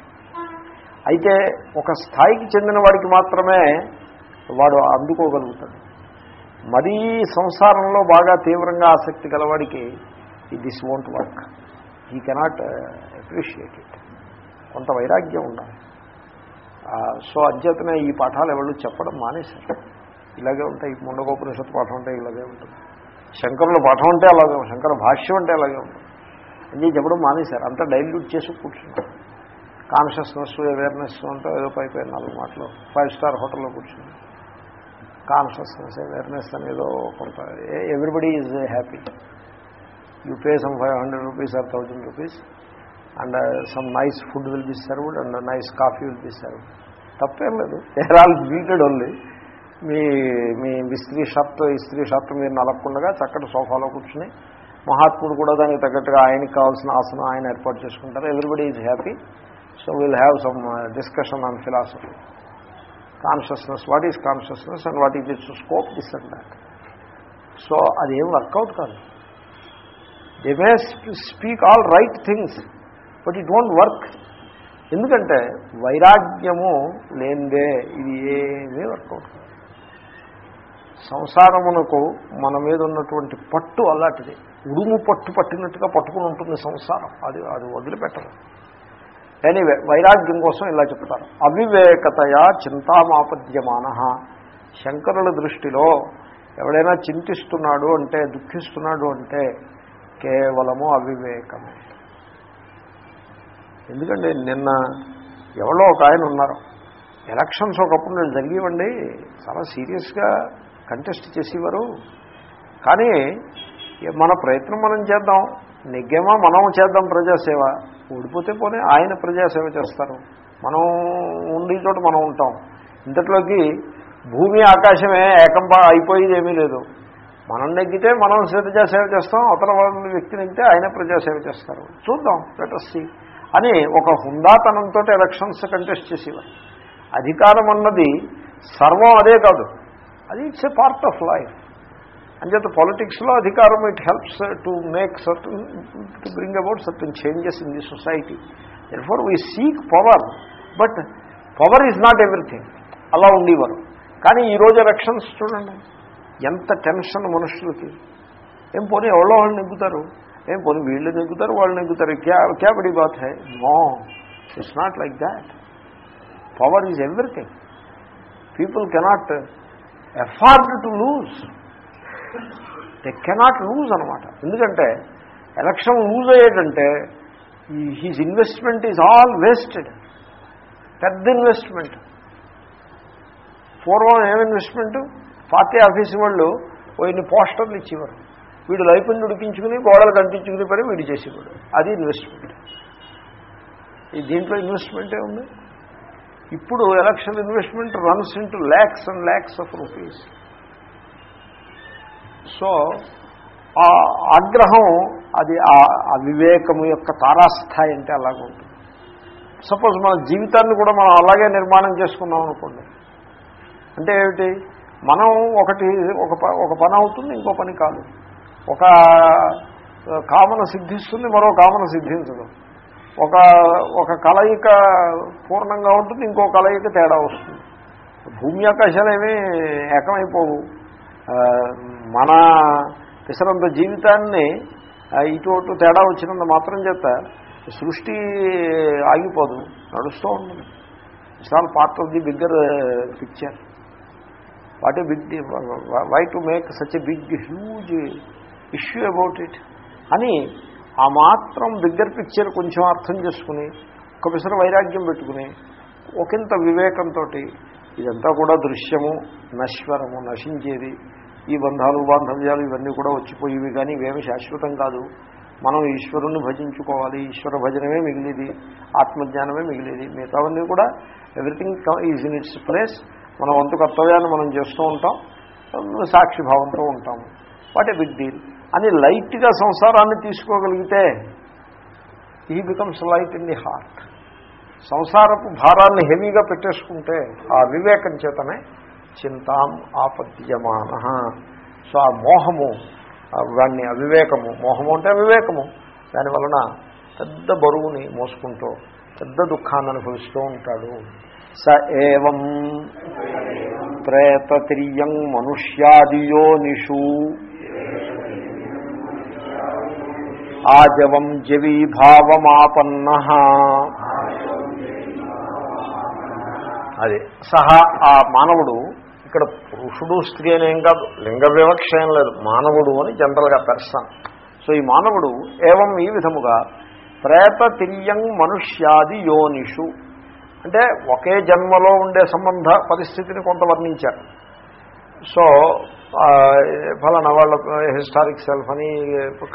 అయితే ఒక స్థాయికి చెందిన వాడికి మాత్రమే వాడు అందుకోగలుగుతాడు. మరీ సంసారంలో బాగా తీవ్రంగా ఆసక్తి గలవాడికి this won't work he cannot appreciate it కొంత వైరాగ్యం ఉండాలి. సో అధ్యతనే ఈ పాఠాలు ఎవరు చెప్పడం మానేశారు. ఇలాగే ఉంటాయి. ఈ పాఠం అంటే ఇలాగే ఉంటుంది. శంకరుల పాఠం అంటే అలాగే శంకర భాష్యం అంటే అలాగే ఉంటుంది. అని చెప్పడం మానేశారు. అంతా డైల్యూట్ చేసి కూర్చున్నారు. కాన్షియస్నెస్ అవేర్నెస్ అంటే ఏదో పై నాలుగు మాటలు. ఫైవ్ స్టార్ హోటల్లో కూర్చుని. కాన్షియస్నెస్ అవేర్నెస్ అనేదో కొంత everybody is happy you pay some five hundred rupees or thousand rupees and some nice food will be served and nice coffee will be served తప్పేం లేదు. దేర్ ఆల్ బీటెడ్ ఓన్లీ మీ మీ విస్త్రీ shirt ఇస్త్రీ shirt మీరు నలగకుండా చక్కటి సోఫాలో కూర్చుని మహాత్ముడు కూడా దానికి తగ్గట్టుగా ఆయనకి కావాల్సిన ఆసనం ఆయన ఏర్పాటు చేసుకుంటారు. Everybody is happy so will have some discussion on philosophy consciousness what is consciousness and what is its scope this and that so అదేం వర్కౌట్ కాదు. They may speak all right things but it don't work ఎందుకంటే వైరాగ్యము లేనిదే ఇది ఏమీ work out కాదు. సంసారమునకు మన మీద ఉన్నటువంటి పట్టు అలాంటిది. ఉడుము పట్టు పట్టినట్టుగా పట్టుకుని ఉంటుంది సంసారం. అది అది వదిలిపెట్టదు ఎనీవే వైరాగ్యం కోసం ఇలా చెప్తారు. అవివేకతయా చింతామాపద్యమాన. శంకరుల దృష్టిలో ఎవడైనా చింతిస్తున్నాడు అంటే దుఃఖిస్తున్నాడు అంటే కేవలము అవివేకమే. ఎందుకంటే నిన్న ఎవరో ఒక ఆయన ఉన్నారు. ఎలక్షన్స్ ఒకప్పుడు నేను జరిగివ్వండి చాలా సీరియస్గా కంటెస్ట్ చేసేవారు. కానీ మన ప్రయత్నం మనం చేద్దాం. నెగ్గేమా మనం చేద్దాం ప్రజాసేవ? ఓడిపోతే పోనీ ఆయన ప్రజాసేవ చేస్తారు. మనం ఉండే చోట మనం ఉంటాం. ఇంతట్లోకి భూమి ఆకాశమే ఏకంపా అయిపోయేది ఏమీ లేదు. మనం నెగ్గితే మనం ప్రజాసేవ చేస్తాం అవతల వాళ్ళ వ్యక్తి నెగ్గితే ఆయన ప్రజాసేవ చేస్తారు. చూద్దాం లెటస్సి అని ఒక హుందాతనంతో ఎలక్షన్స్ కంటెస్ట్ చేసేవారు. అధికారం అన్నది సర్వం అదే కాదు. అది it's a part of life అంచేత పాలిటిక్స్లో అధికారం it helps to make certain to bring about certain changes in the society for we seek power but power is not everything అలా ఉండేవారు. కానీ ఈరోజు ఎలక్షన్స్ చూడండి. ఎంత టెన్షన్ మనుషులకి. ఏం పోనీ ఎవరో వాళ్ళు నెగ్గుతారు? ఏం పోనీ వీళ్ళు నెగ్గుతారు వాళ్ళు నెగ్గుతారు? క్యా క్యా బడి బాత్ high? No it's not like that power is everything people cannot afford to lose they cannot lose అనమాట. ఎందుకంటే election lose అయ్యేటంటే he's investment is all wasted పెద్ద ఇన్వెస్ట్మెంట్ పూర్వం ఏం ఇన్వెస్ట్మెంట్ పార్టీ ఆఫీస్ వాళ్ళు ఇన్ని పోస్టర్లు ఇచ్చేవారు. వీడు లైఫ్ని ఉడికించుకుని గోడలు కనిపించుకుని పని వీడు చేసేవాడు. అది ఇన్వెస్ట్మెంట్ ఈ దీంట్లో ఇన్వెస్ట్మెంటే ఉంది? ఇప్పుడు election investment runs into lakhs and lakhs of rupees so ఆ ఆగ్రహం అది ఆ వివేకము యొక్క తారాస్థాయి అంటే అలాగే ఉంటుంది. సపోజ్ మన జీవితాన్ని కూడా మనం అలాగే నిర్మాణం చేసుకున్నాం అనుకోండి. అంటే ఏమిటి? మనం ఒకటి ఒక ఒక పని అవుతుంది ఇంకో పని కాదు. ఒక కామన సిద్ధిస్తుంది మరో కామన సిద్ధించదు. ఒక ఒక కలయిక పూర్ణంగా ఉంటుంది ఇంకో కలయిక తేడా వస్తుంది. భూమి ఆకాశాలు ఏమీ ఏకమైపోవు. మన పిసరంత జీవితాన్ని ఇటు అటు తేడా వచ్చినంత మాత్రం చేత సృష్టి ఆగిపోదు నడుస్తూ ఉంటుంది. It's all part of the bigger picture. What a big why to make such a big huge issue about it అని ఆ మాత్రం బిగ్గర్ పిక్చర్ కొంచెం అర్థం చేసుకుని ఒక పిసర వైరాగ్యం పెట్టుకుని ఒకంత వివేకంతో ఇదంతా కూడా దృశ్యము నశ్వరము నశించేది. ఈ బంధాలు బాంధవ్యాలు ఇవన్నీ కూడా వచ్చిపోయేవి కానీ ఇవేమి శాశ్వతం కాదు. మనం ఈశ్వరుణ్ణి భజించుకోవాలి. ఈశ్వర భజనమే మిగిలిది. ఆత్మజ్ఞానమే మిగిలిది. మిగతావన్నీ కూడా everything is in its place మన వంతు కర్తవ్యాన్ని మనం చేస్తూ ఉంటాం. సాక్షిభావంతో ఉంటాము. వాట్ ఏ బిగ్ డీల్ అని లైట్గా సంసారాన్ని తీసుకోగలిగితే ఈ becomes light in the heart సంసారపు భారాన్ని హెవీగా పెట్టేసుకుంటే ఆ వివేకం చేతనే చింతాం ఆపద్యమాన. సో ఆ మోహము వాడిని అవివేకము మోహము అంటే అవివేకము. దానివలన పెద్ద బరువుని మోసుకుంటూ పెద్ద దుఃఖాన్ని అనుభవిస్తూ ఉంటాడు. స ఏవం ప్రేతతిర్యం మనుష్యాదియోనిషు. ఆజవం జవీభావమాపన్న అదే సహా ఆ మానవుడు ఇక్కడ పురుషుడు స్త్రీ అనేం కాదు. లింగ వివక్ష ఏం లేదు. మానవుడు అని జనరల్గా పెర్సన్. సో ఈ మానవుడు ఏవం ఈ విధముగా ప్రేత తిర్యంగ్ మనుష్యాది యోనిషు. అంటే ఒకే జన్మలో ఉండే సంబంధ పరిస్థితిని కొంత వర్ణించారు. సో ఫలానా వాళ్ళ హిస్టారిక్ సెల్ఫ్ అని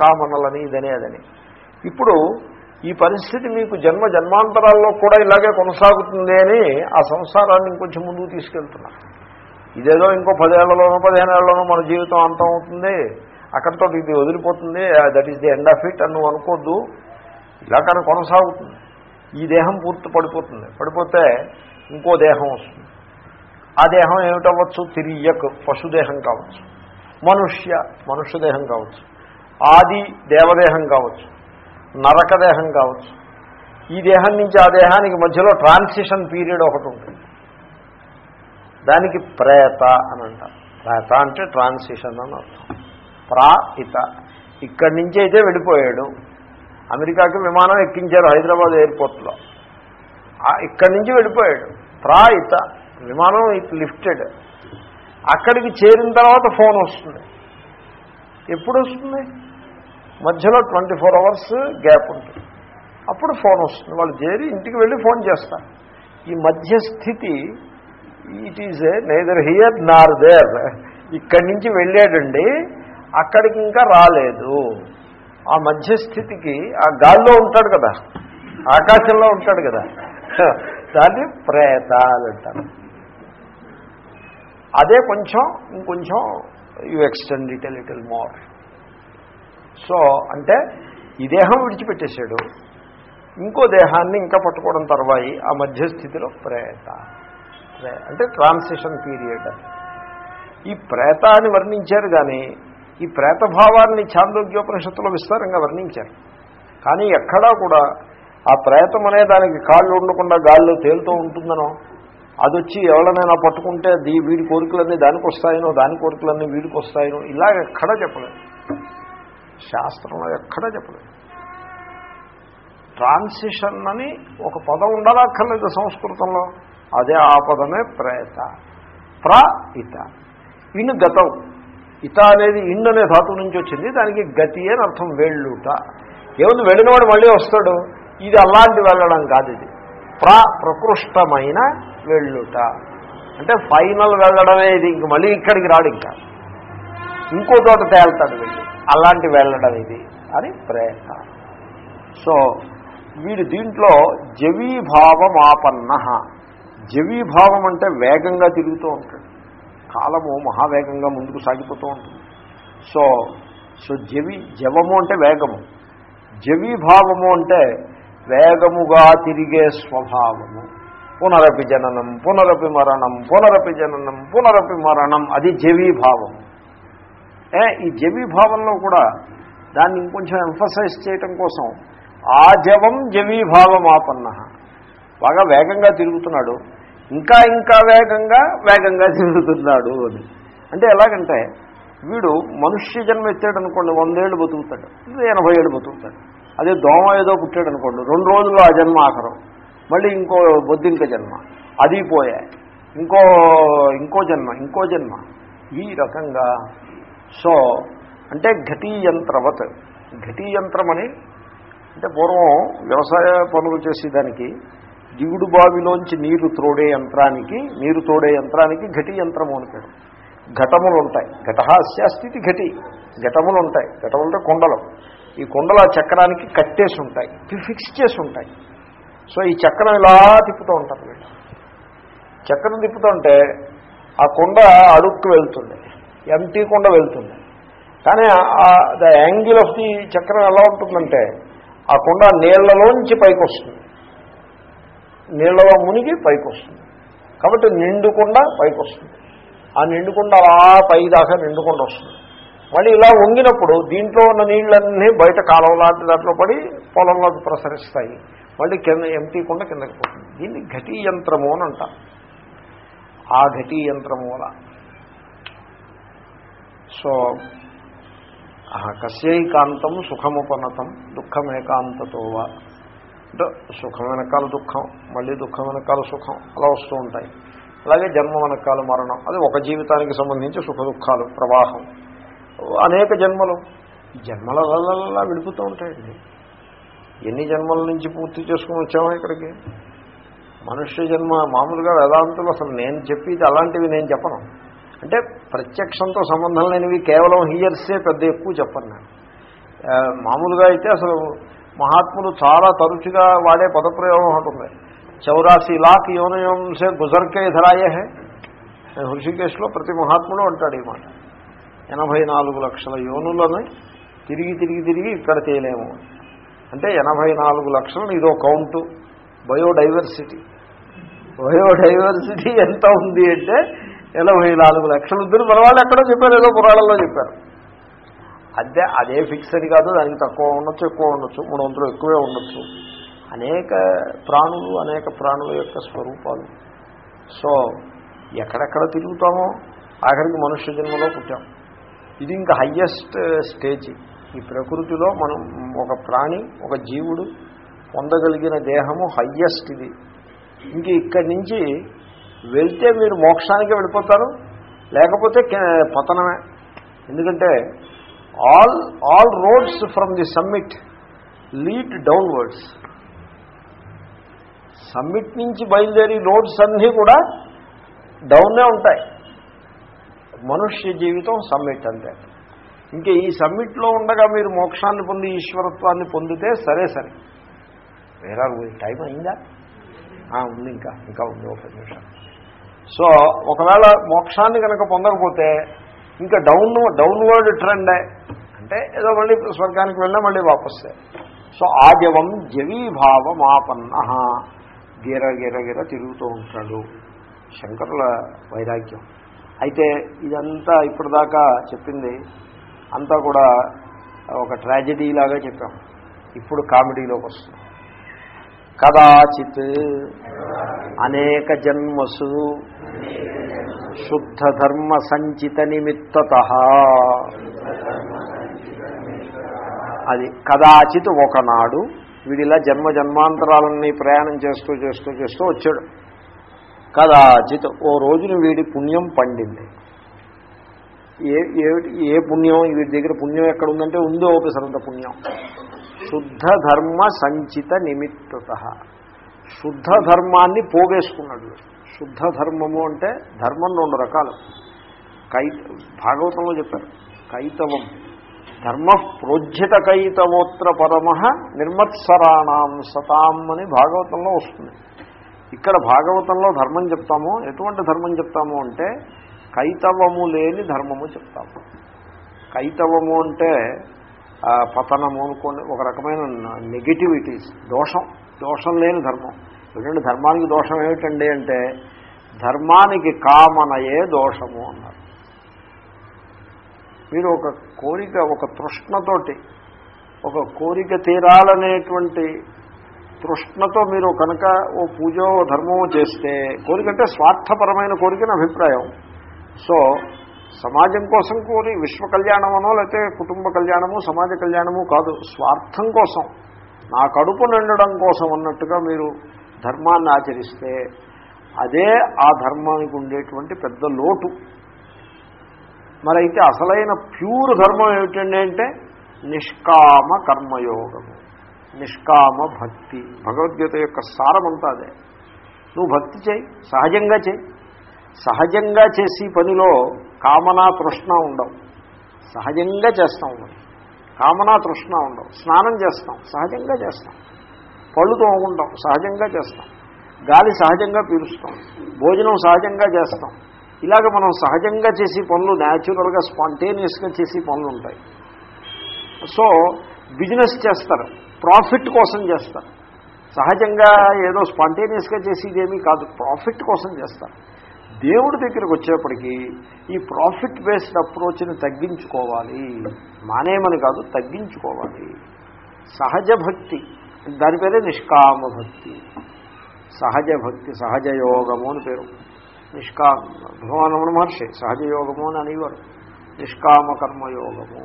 కామనలని ఇదని అదని. ఇప్పుడు ఈ పరిస్థితి మీకు జన్మ జన్మాంతరాల్లో కూడా ఇలాగే కొనసాగుతుంది అని ఆ సంసారాన్ని ఇంకొంచెం ముందుకు తీసుకెళ్తున్నారు. ఇదేదో ఇంకో పదేళ్ళలోనో పదిహేనేళ్ళలోనో మన జీవితం అంతం అవుతుంది. అక్కడితో ఇది వదిలిపోతుంది. That is the end of it అని నువ్వు అనుకోద్దు. ఇలా కానీ కొనసాగుతుంది. ఈ దేహం పూర్తి పడిపోతుంది. పడిపోతే ఇంకో దేహం వస్తుంది. ఆ దేహం ఏమిటవ్వచ్చు? తిరియక్ పశుదేహం కావచ్చు. మనుష్య మనుష్య దేహం కావచ్చు. ఆది దేవదేహం కావచ్చు. నరకదేహం కావచ్చు. ఈ దేహం నుంచి ఆ దేహానికి మధ్యలో ట్రాన్సిషన్ పీరియడ్ ఒకటి ఉంటుంది. దానికి ప్రేత అని అంటారు. ప్రేత అంటే ట్రాన్సిషన్ అని అర్థం. ప్రా ఇత. ఇక్కడి నుంచి అయితే వెళ్ళిపోయాడు. అమెరికాకి విమానం ఎక్కించారు హైదరాబాద్ ఎయిర్పోర్ట్లో. ఇక్కడి నుంచి వెళ్ళిపోయాడు. ప్రా ఇత. విమానం లిఫ్టెడ్ అక్కడికి చేరిన తర్వాత ఫోన్ వస్తుంది. ఎప్పుడు వస్తుంది? మధ్యలో ట్వంటీ ఫోర్ అవర్స్ గ్యాప్ ఉంటుంది. అప్పుడు ఫోన్ వస్తుంది. వాళ్ళు చేరి ఇంటికి వెళ్ళి ఫోన్ చేస్తారు. ఈ మధ్యస్థితి it is neither here nor there ఇక్కడి నుంచి వెళ్ళాడండి అక్కడికి ఇంకా రాలేదు. ఆ మధ్యస్థితికి ఆ గాల్లో ఉంటాడు కదా ఆకాశంలో ఉంటాడు కదా దాన్ని ప్రేతాలు అంటారు. అదే కొంచెం ఇంకొంచెం you extend it little more so అంటే ఈ దేహం విడిచిపెట్టేశాడు. ఇంకో దేహాన్ని ఇంకా పట్టుకోవడం తర్వాయి ఆ మధ్యస్థితిలో ప్రేత. అంటే ట్రాన్సిషన్ పీరియడ్. ఈ ప్రేత అని వర్ణించారు కానీ ఈ ప్రేతభావాన్ని చాంద్రోగ్యోపనిషత్తులో విస్తారంగా వర్ణించారు. కానీ ఎక్కడా కూడా ఆ ప్రేతం అనే దానికి కాళ్ళు ఉండకుండా గాల్లో తేలుతూ ఉంటుందనో అది వచ్చి ఎవరినైనా పట్టుకుంటే దీ వీడి కోరికలన్నీ దానికి వస్తాయనో దాని కోరికలన్నీ వీడికి వస్తాయనో ఇలా ఎక్కడా చెప్పలేదు. శాస్త్రంలో ఎక్కడా చెప్పలేదు. ట్రాన్సిషన్ అని ఒక పదం ఉండాలక్కర్లేదు సంస్కృతంలో. అదే ఆపదమే ప్రేత. ప్ర ఇత. ఇన్ గతం. ఇత అనేది ఇండ్ అనే ధాతువు నుంచి వచ్చింది దానికి గతి అని అర్థం వెళ్ళుట. ఏముంది వెళ్ళినవాడు మళ్ళీ వస్తాడు. ఇది అలాంటి వెళ్ళడం కాదు ఇది. ప్ర ప్రకృష్టమైన వెళ్ళుట. అంటే ఫైనల్ వెళ్ళడమే ఇది ఇంక మళ్ళీ ఇక్కడికి రాడు ఇంకా. ఇంకో చోట తేల్తాడు వెళ్ళి అలాంటి వెళ్ళడం ఇది అని ప్రేత. సో వీడు దీంట్లో జవీభావమాపన్న. జవీభావం అంటే వేగంగా తిరుగుతూ ఉంటాడు కాలము మహావేగంగా ముందుకు సాగిపోతూ ఉంటుంది. సో సో జవి జవము అంటే వేగము. జవీభావము అంటే వేగముగా తిరిగే స్వభావము. పునరపి జననం పునరపి మరణం పునరపి జననం పునరపి మరణం అది జవీభావం ఏ ఈ జవీభావంలో కూడా దాన్ని ఇంకొంచెం ఎంఫసైజ్ చేయటం కోసం ఆ జవం జవీభావమాపన్న. బాగా వేగంగా తిరుగుతున్నాడు. ఇంకా ఇంకా వేగంగా వేగంగా తిరుగుతున్నాడు అని. అంటే ఎలాగంటే వీడు మనుష్య జన్మ ఎత్తాడు అనుకోండి వందేళ్ళు బతుకుతాడు. ఎనభై ఏళ్ళు బతుకుతాడు. అదే దోమ ఏదో పుట్టాడు అనుకోండి రెండు రోజుల్లో ఆ జన్మ ఆఖరం. మళ్ళీ ఇంకో బొద్దింక జన్మ. అది పోయాయి ఇంకో ఇంకో జన్మ ఇంకో జన్మ. ఈ రకంగా. సో అంటే ఘటీయంత్రవత్. ఘటీయంత్రం అని అంటే పూర్వం వ్యవసాయ పనులు చేసేదానికి దిగుడు బావిలోంచి నీరు త్రోడే యంత్రానికి నీరు తోడే యంత్రానికి ఘటి యంత్రము అని పేరు. ఘటములు ఉంటాయి ఘటహాస్యాస్థితి ఘటి. ఘటములు ఉంటాయి ఘటములు అంటే కుండలు. ఈ కుండల చక్రానికి కట్టేసి ఉంటాయి ఫిక్స్ చేసి ఉంటాయి సో ఈ చక్రం ఇలా తిప్పుతూ ఉంటారు వీళ్ళు. చక్రం తిప్పుతుంటే ఆ కుండ అడుక్కు వెళ్తుంది. ఎంటీ కుండ వెళ్తుంది. కానీ ద యాంగిల్ ఆఫ్ ది చక్రం ఎలా ఉంటుందంటే ఆ కుండ నీళ్ళలోంచి పైకి వస్తుంది నీళ్ళలో మునిగి పైకి వస్తుంది కాబట్టి నిండుకుండా పైకి వస్తుంది ఆ నిండుకుండా అలా పై దాకా నిండుకుండా వస్తుంది. మళ్ళీ ఇలా వంగినప్పుడు దీంట్లో ఉన్న నీళ్ళన్నీ బయట కాలువ లాంటి దాంట్లో పడి పొలంలోకి ప్రసరిస్తాయి. మళ్ళీ కింద ఎంటీ కిందకి పోతుంది. దీన్ని ఘటీ యంత్రము అని అంటారు. ఆ ఘటీ యంత్రము సో కస్యైకాంతం సుఖముపనతం దుఃఖమేకాంతతోవా అంటే సుఖం వెనకాల దుఃఖం మళ్ళీ దుఃఖం వెనకాల సుఖం అలా వస్తూ ఉంటాయి. అలాగే జన్మ వెనకాల మరణం అది ఒక జీవితానికి సంబంధించి సుఖ దుఃఖాలు ప్రవాహం. అనేక జన్మలు. జన్మల వల్ల విడిపోతూ ఉంటాయండి. ఎన్ని జన్మల నుంచి పూర్తి చేసుకుని వచ్చామో ఇక్కడికి? మనుష్య జన్మ మామూలుగా వేదాంతులు అసలు నేను చెప్పేది అలాంటివి నేను చెప్పను. అంటే ప్రత్యక్షంతో సంబంధం లేనివి కేవలం హియర్సే పెద్ద ఎక్కువ చెప్పను నేను. మామూలుగా అయితే అసలు మహాత్ములు చాలా తరచుగా వాడే పదప్రయోగం ఉంటుంది ఉంది. చౌరాసి లాక్ యోనయోంసే గుజర్కే ధరాయే హే. హృషికేశ్లో ప్రతి మహాత్ముడు అంటాడు ఈ మాట. ఎనభై నాలుగు లక్షల యోనులను తిరిగి తిరిగి తిరిగి ఇక్కడ చేయలేము అంటే ఎనభై నాలుగు లక్షలు ఇదో కౌంటు. బయోడైవర్సిటీ. బయోడైవర్సిటీ ఎంత ఉంది అంటే ఎనభై నాలుగు లక్షలు. ఇద్దరు మన వాళ్ళు ఎక్కడో చెప్పారు ఏదో పురాణంలో చెప్పారు. అదే అదే ఫిక్స్డ్ కాదు దానికి తక్కువ ఉండొచ్చు ఎక్కువ ఉండొచ్చు మూడు వందలు ఎక్కువే ఉండొచ్చు. అనేక ప్రాణులు అనేక ప్రాణుల యొక్క స్వరూపాలు. సో ఎక్కడెక్కడ తిరుగుతామో ఆఖరికి మనుష్య జన్మలో పుట్టాం. ఇది ఇంకా హయ్యెస్ట్ స్టేజ్ ఈ ప్రకృతిలో మనం ఒక ప్రాణి ఒక జీవుడు పొందగలిగిన దేహము హయ్యెస్ట్ ఇది. ఇంక ఇక్కడి నుంచి వెళ్తే మీరు మోక్షానికి వెళ్ళిపోతారు లేకపోతే పతనమే. ఎందుకంటే all all roads from the summit lead downwards summit నుంచి బయలుదేరి రోడ్స్ అన్నీ కూడా డౌన్నే ఉంటాయి. మనుష్య జీవితం సమ్మిట్ అంతే. ఇంకా ఈ సమ్మిట్లో ఉండగా మీరు మోక్షాన్ని పొంది ఈశ్వరత్వాన్ని పొందితే సరే సరే. వేరే టైం అయిందా? ఉంది ఇంకా. ఇంకా ఉంది. ఒక నిమిషం. సో ఒకవేళ మోక్షాన్ని కనుక పొందకపోతే ఇంకా డౌన్ డౌన్వర్డ్ ట్రెండే. అంటే ఏదో మళ్ళీ స్వర్గానికి వెళ్ళినా మళ్ళీ వాపస్తే సో ఆజవం జవీభావమాపన్న గిర గిర గిర తిరుగుతూ ఉంటాడు శంకరుల వైరాగ్యం. అయితే ఇదంతా ఇప్పటిదాకా చెప్పింది అంతా కూడా ఒక ట్రాజడీ లాగా చెప్పాం. ఇప్పుడు కామెడీలోకి వస్తుంది కదాచిత్ అనేక జన్మసు శుద్ధ ధర్మ సంచిత నిమిత్తత అది కదాచిత్ ఒకనాడు వీడిలా జన్మ జన్మాంతరాలన్నీ ప్రయాణం చేస్తూ చేస్తూ చేస్తూ వచ్చాడు. కదాచిత్ ఓ రోజున వీడి పుణ్యం పండింది. ఏ ఏ- ఏ పుణ్యం? వీడి దగ్గర పుణ్యం ఎక్కడ ఉందంటే ఉందో ఒకసారంత పుణ్యం. శుద్ధ ధర్మ సంచిత నిమిత్తత శుద్ధ ధర్మాన్ని పోగేసుకున్నాడు వీడు. శుద్ధ ధర్మము అంటే ధర్మం రెండు రకాలు. కై భాగవతంలో చెప్పారు. కైతవం. ధర్మ ప్రోజ్జిత కైతవోత్ర పరమ నిర్మత్సరాణం సతాం అని భాగవతంలో వస్తుంది. ఇక్కడ భాగవతంలో ధర్మం చెప్తాము. ఎటువంటి ధర్మం చెప్తాము అంటే కైతవము లేని ధర్మము చెప్తాము. కైతవము అంటే పతనము అనుకోండి ఒక రకమైన నెగిటివిటీస్ దోషం. దోషం లేని ధర్మం. ఎందుకంటే ధర్మానికి దోషం ఏమిటండి అంటే ధర్మానికి కామనయే దోషము అన్నారు. మీరు ఒక కోరిక ఒక తృష్ణతోటి ఒక కోరిక తీరాలనేటువంటి తృష్ణతో మీరు కనుక ఓ పూజో ధర్మమో చేస్తే కోరిక అంటే స్వార్థపరమైన కోరికని అభిప్రాయం. సో సమాజం కోసం కోరి విశ్వ కళ్యాణమనో లేకపోతే కుటుంబ కళ్యాణము సమాజ కళ్యాణము కాదు స్వార్థం కోసం. నా కడుపు నిండడం కోసం అన్నట్టుగా మీరు ధర్మాన్ని ఆచరిస్తే అదే ఆ ధర్మానికి ఉండేటువంటి పెద్ద లోటు. మరి అయితే అసలైన ప్యూర్ ధర్మం ఏమిటండి అంటే నిష్కామ కర్మయోగము నిష్కామ భక్తి. భగవద్గీత యొక్క సారమంతా అదే. నువ్వు భక్తి చేయి సహజంగా చేయి. సహజంగా చేసి పనిలో కామనా తృష్ణ ఉండవు. సహజంగా చేస్తాం మనం. కామనా తృష్ణ ఉండవు. స్నానం చేస్తాం సహజంగా చేస్తాం. పళ్ళు తోముకుంటాం సహజంగా చేస్తాం. గాలి సహజంగా పీలుస్తాం. భోజనం సహజంగా చేస్తాం. ఇలాగ మనం సహజంగా చేసే పనులు న్యాచురల్గా స్పాంటేనియస్గా చేసే పనులు ఉంటాయి. సో బిజినెస్ చేస్తారు. ప్రాఫిట్ కోసం చేస్తారు. సహజంగా ఏదో స్పాంటేనియస్గా చేసేదేమీ కాదు. ప్రాఫిట్ కోసం చేస్తారు. దేవుడి దగ్గరికి వచ్చేప్పటికీ ఈ ప్రాఫిట్ బేస్డ్ అప్రోచ్ని తగ్గించుకోవాలి. మానేమని కాదు తగ్గించుకోవాలి. సహజ భక్తి. దాని పేరే నిష్కామ భక్తి. సహజ భక్తి సహజ యోగము అని పేరు. నిష్కామ భగవాన్ మహర్షి సహజ యోగము అని అనేవారు. నిష్కామ కర్మయోగము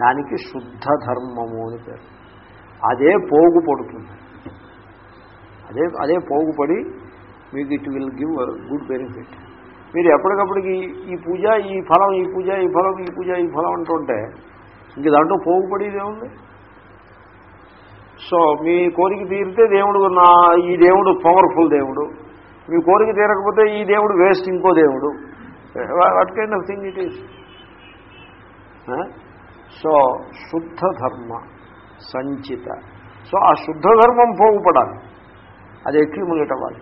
దానికి శుద్ధ ధర్మము అని పేరు. అదే పోగు పడుతుంది. అదే అదే పోగుపడి మీకు it will give good benefit. మీరు ఎప్పటికప్పటికి ఈ పూజ ఈ ఫలం ఈ పూజ ఈ ఫలం ఈ పూజ ఈ ఫలం అంటుంటే ఇంక దాంట్లో పోగుపడేది ఏముంది సో మీ కోరిక తీరితే దేవుడు నా ఈ దేవుడు పవర్ఫుల్ దేవుడు. మీ కోరిక తీరకపోతే ఈ దేవుడు వేస్ట్ ఇంకో దేవుడు. What kind of thing it is so శుద్ధ ధర్మ సంచిత. సో ఆ శుద్ధ ధర్మం పోగుపడాలి. అది అక్యూములేట్ అవ్వాలి.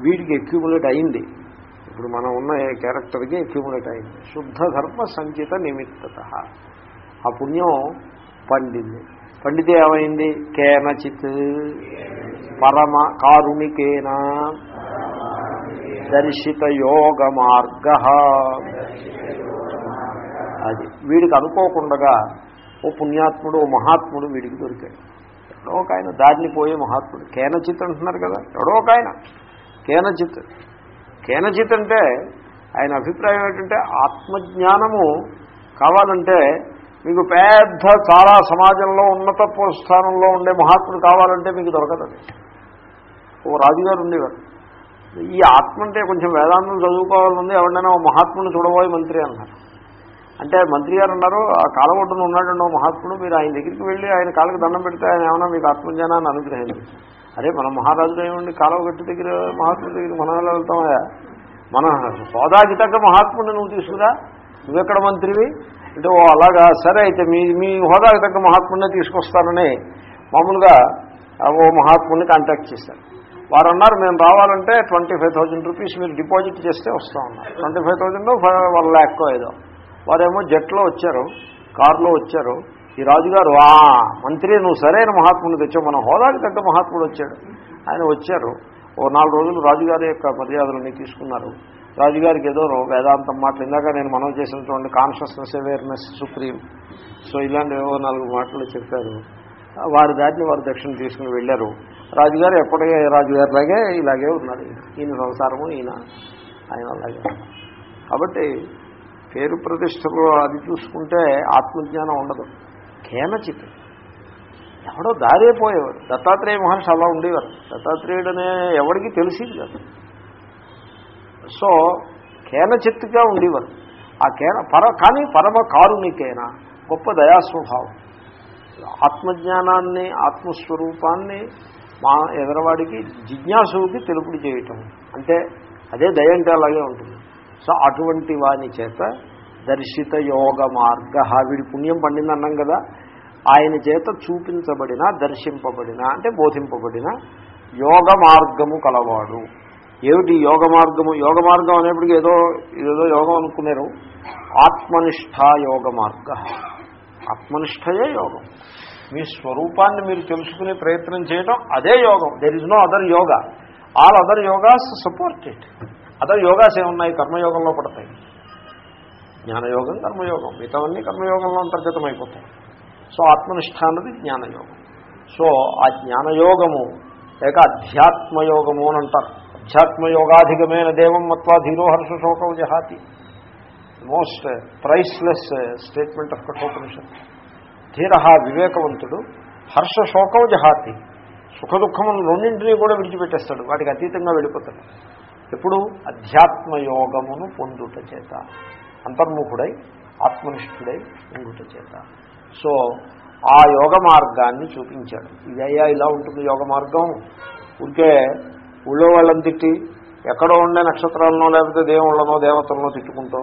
వీడికి అక్యూములేట్ అయింది. ఇప్పుడు మనం ఉన్న క్యారెక్టర్కి అక్యూములేట్ అయింది. శుద్ధ ధర్మ సంచిత నిమిత్తత. ఆ పుణ్యం పండింది. పండితే ఏమైంది కేనచిత్ పరమ కారుణికేన దర్శిత యోగ మార్గ అది వీడికి అనుకోకుండా ఓ పుణ్యాత్ముడు ఓ మహాత్ముడు వీడికి దొరికాడు. ఎవడో ఒక ఆయన దారిని పోయే మహాత్ముడు. కేనచిత్ అంటున్నారు కదా? ఎవడో ఒక ఆయన. కేనచిత్. కేనచిత్ అంటే ఆయన అభిప్రాయం ఏంటంటే ఆత్మజ్ఞానము కావాలంటే మీకు పెద్ద చాలా సమాజంలో ఉన్నత స్థానంలో ఉండే మహాత్ముడు కావాలంటే మీకు దొరకదండి ఓ రాజుగారు ఉండేవారు. ఈ ఆత్మ అంటే కొంచెం వేదాంతం చదువుకోవాలని ఎవరినైనా ఓ మహాత్ముని చూడబోయే మంత్రి అన్నారు. అంటే మంత్రి గారు అన్నారు ఆ కాలగొడ్డున ఉన్నాడండి ఓ మహాత్ముడు మీరు ఆయన దగ్గరికి వెళ్ళి ఆయన కాళ్ళకి దండం పెడితే ఆయన ఏమైనా మీకు ఆత్మజ్ఞానాన్ని అనుగ్రహించి అరే మన మహారాజులు ఏమండి? కాలవగట్టు దగ్గర మహాత్ముడి దగ్గర మనం ఎలా వెళ్తామయ్యా మన హోదాకి తగ్గ మహాత్ముడిని నువ్వు తీసుకురా. నువ్వెక్కడ మంత్రివి? అంటే ఓ అలాగా సరే అయితే మీ మీ హోదాకి తగ్గ మహాత్ముడినే తీసుకొస్తానని మామూలుగా ఓ మహాత్ముడిని కాంటాక్ట్ చేశారు. వారు అన్నారు మేము రావాలంటే ట్వంటీ ఫైవ్ థౌజండ్ రూపీస్ మీరు డిపాజిట్ చేస్తే వస్తాం ఉన్నారు ట్వంటీ ఫైవ్ థౌజండ్ వన్ ల్యాక్కో ఏదో. వారేమో జట్లో వచ్చారు కారులో వచ్చారు. ఈ రాజుగారు ఆ మంత్రి నువ్వు సరైన మహాత్ముడు తెచ్చావు మన హోదాకి తగ్గ మహాత్ముడు వచ్చాడు. ఆయన వచ్చారు. ఓ నాలుగు రోజులు రాజుగారి యొక్క మర్యాదలన్నీ తీసుకున్నారు. రాజుగారికి ఏదో వేదాంతం మాటలు. ఇందాక నేను మనం చేసినటువంటి కాన్షియస్నెస్ అవేర్నెస్ సుప్రీం సో ఇలాంటి ఏవో నాలుగు మాటలు చెప్పారు. వారి దాటిని వారు దక్షిణ తీసుకుని వెళ్ళారు. రాజుగారు ఎప్పటికే రాజుగారిలాగే ఇలాగే ఉన్నాడు ఈయన. సంసారము ఈయన ఆయన అలాగే కాబట్టి పేరు ప్రతిష్టలు అది చూసుకుంటే ఆత్మజ్ఞానం ఉండదు. కేనచిత్ ఎవడో దారైపోయేవాడు దత్తాత్రేయ మహర్షి అలా ఉండేవారు. దత్తాత్రేయుడు అనే ఎవరికి తెలిసింది కాదు. సో కేనచిత్తుగా ఉండేవారు. ఆ కేన పర కానీ పరమ కారుణికేన గొప్ప దయాస్వభావం. ఆత్మజ్ఞానాన్ని ఆత్మస్వరూపాన్ని మా ఎదరవాడికి జిజ్ఞాసుకి తెలుపుడు చేయటం. అంటే అదే దయ అంటే అలాగే ఉంటుంది. సో అటువంటి వాని చేత దర్శిత యోగ మార్గ. వీడి పుణ్యం పండింది అన్నాం కదా. ఆయన చేత చూపించబడిన దర్శింపబడిన అంటే బోధింపబడిన యోగ మార్గము కలవాడు. ఏమిటి యోగ మార్గము? యోగ మార్గం అనేప్పటికీ ఏదో ఏదో యోగం అనుకున్నారు. ఆత్మనిష్ట యోగ మార్గ. ఆత్మనిష్టయే యోగం. మీ స్వరూపాన్ని మీరు తెలుసుకునే ప్రయత్నం చేయడం అదే యోగం. There is no other yoga all other yogas supported other yogas ఏమున్నాయి? కర్మయోగంలో పడతాయి. జ్ఞానయోగం కర్మయోగం. మిగతావన్నీ కర్మయోగంలో అంతర్గతం అయిపోతాయి సో ఆత్మనిష్ట అన్నది జ్ఞానయోగం. సో ఆ జ్ఞానయోగము లేక అధ్యాత్మయోగము అని అంటారు. అధ్యాత్మయోగాధిగమైన దేవం మత్వా ధీరో హర్ష శోకం జహాతి. Most priceless statement of Kathopanishad ధీర వివేకవంతుడు హర్ష శోకం జహాతి. సుఖ దుఃఖమును రెండింటినీ కూడా విడిచిపెట్టేస్తాడు. వాటికి అతీతంగా వెళ్ళిపోతాడు. ఎప్పుడు? అధ్యాత్మయోగమును పొందుట చేత. అంతర్ముఖుడై ఆత్మనిష్ఠుడై ఉండుట చేత. సో ఆ యోగ మార్గాన్ని చూపించాడు. ఇదయ్యా ఇలా ఉంటుంది యోగ మార్గం. ఉంటే ఊళ్ళో వాళ్ళని తిట్టి ఎక్కడో ఉండే నక్షత్రాలనో లేకపోతే దేవుళ్ళనో దేవతలనో తిట్టుకుంటూ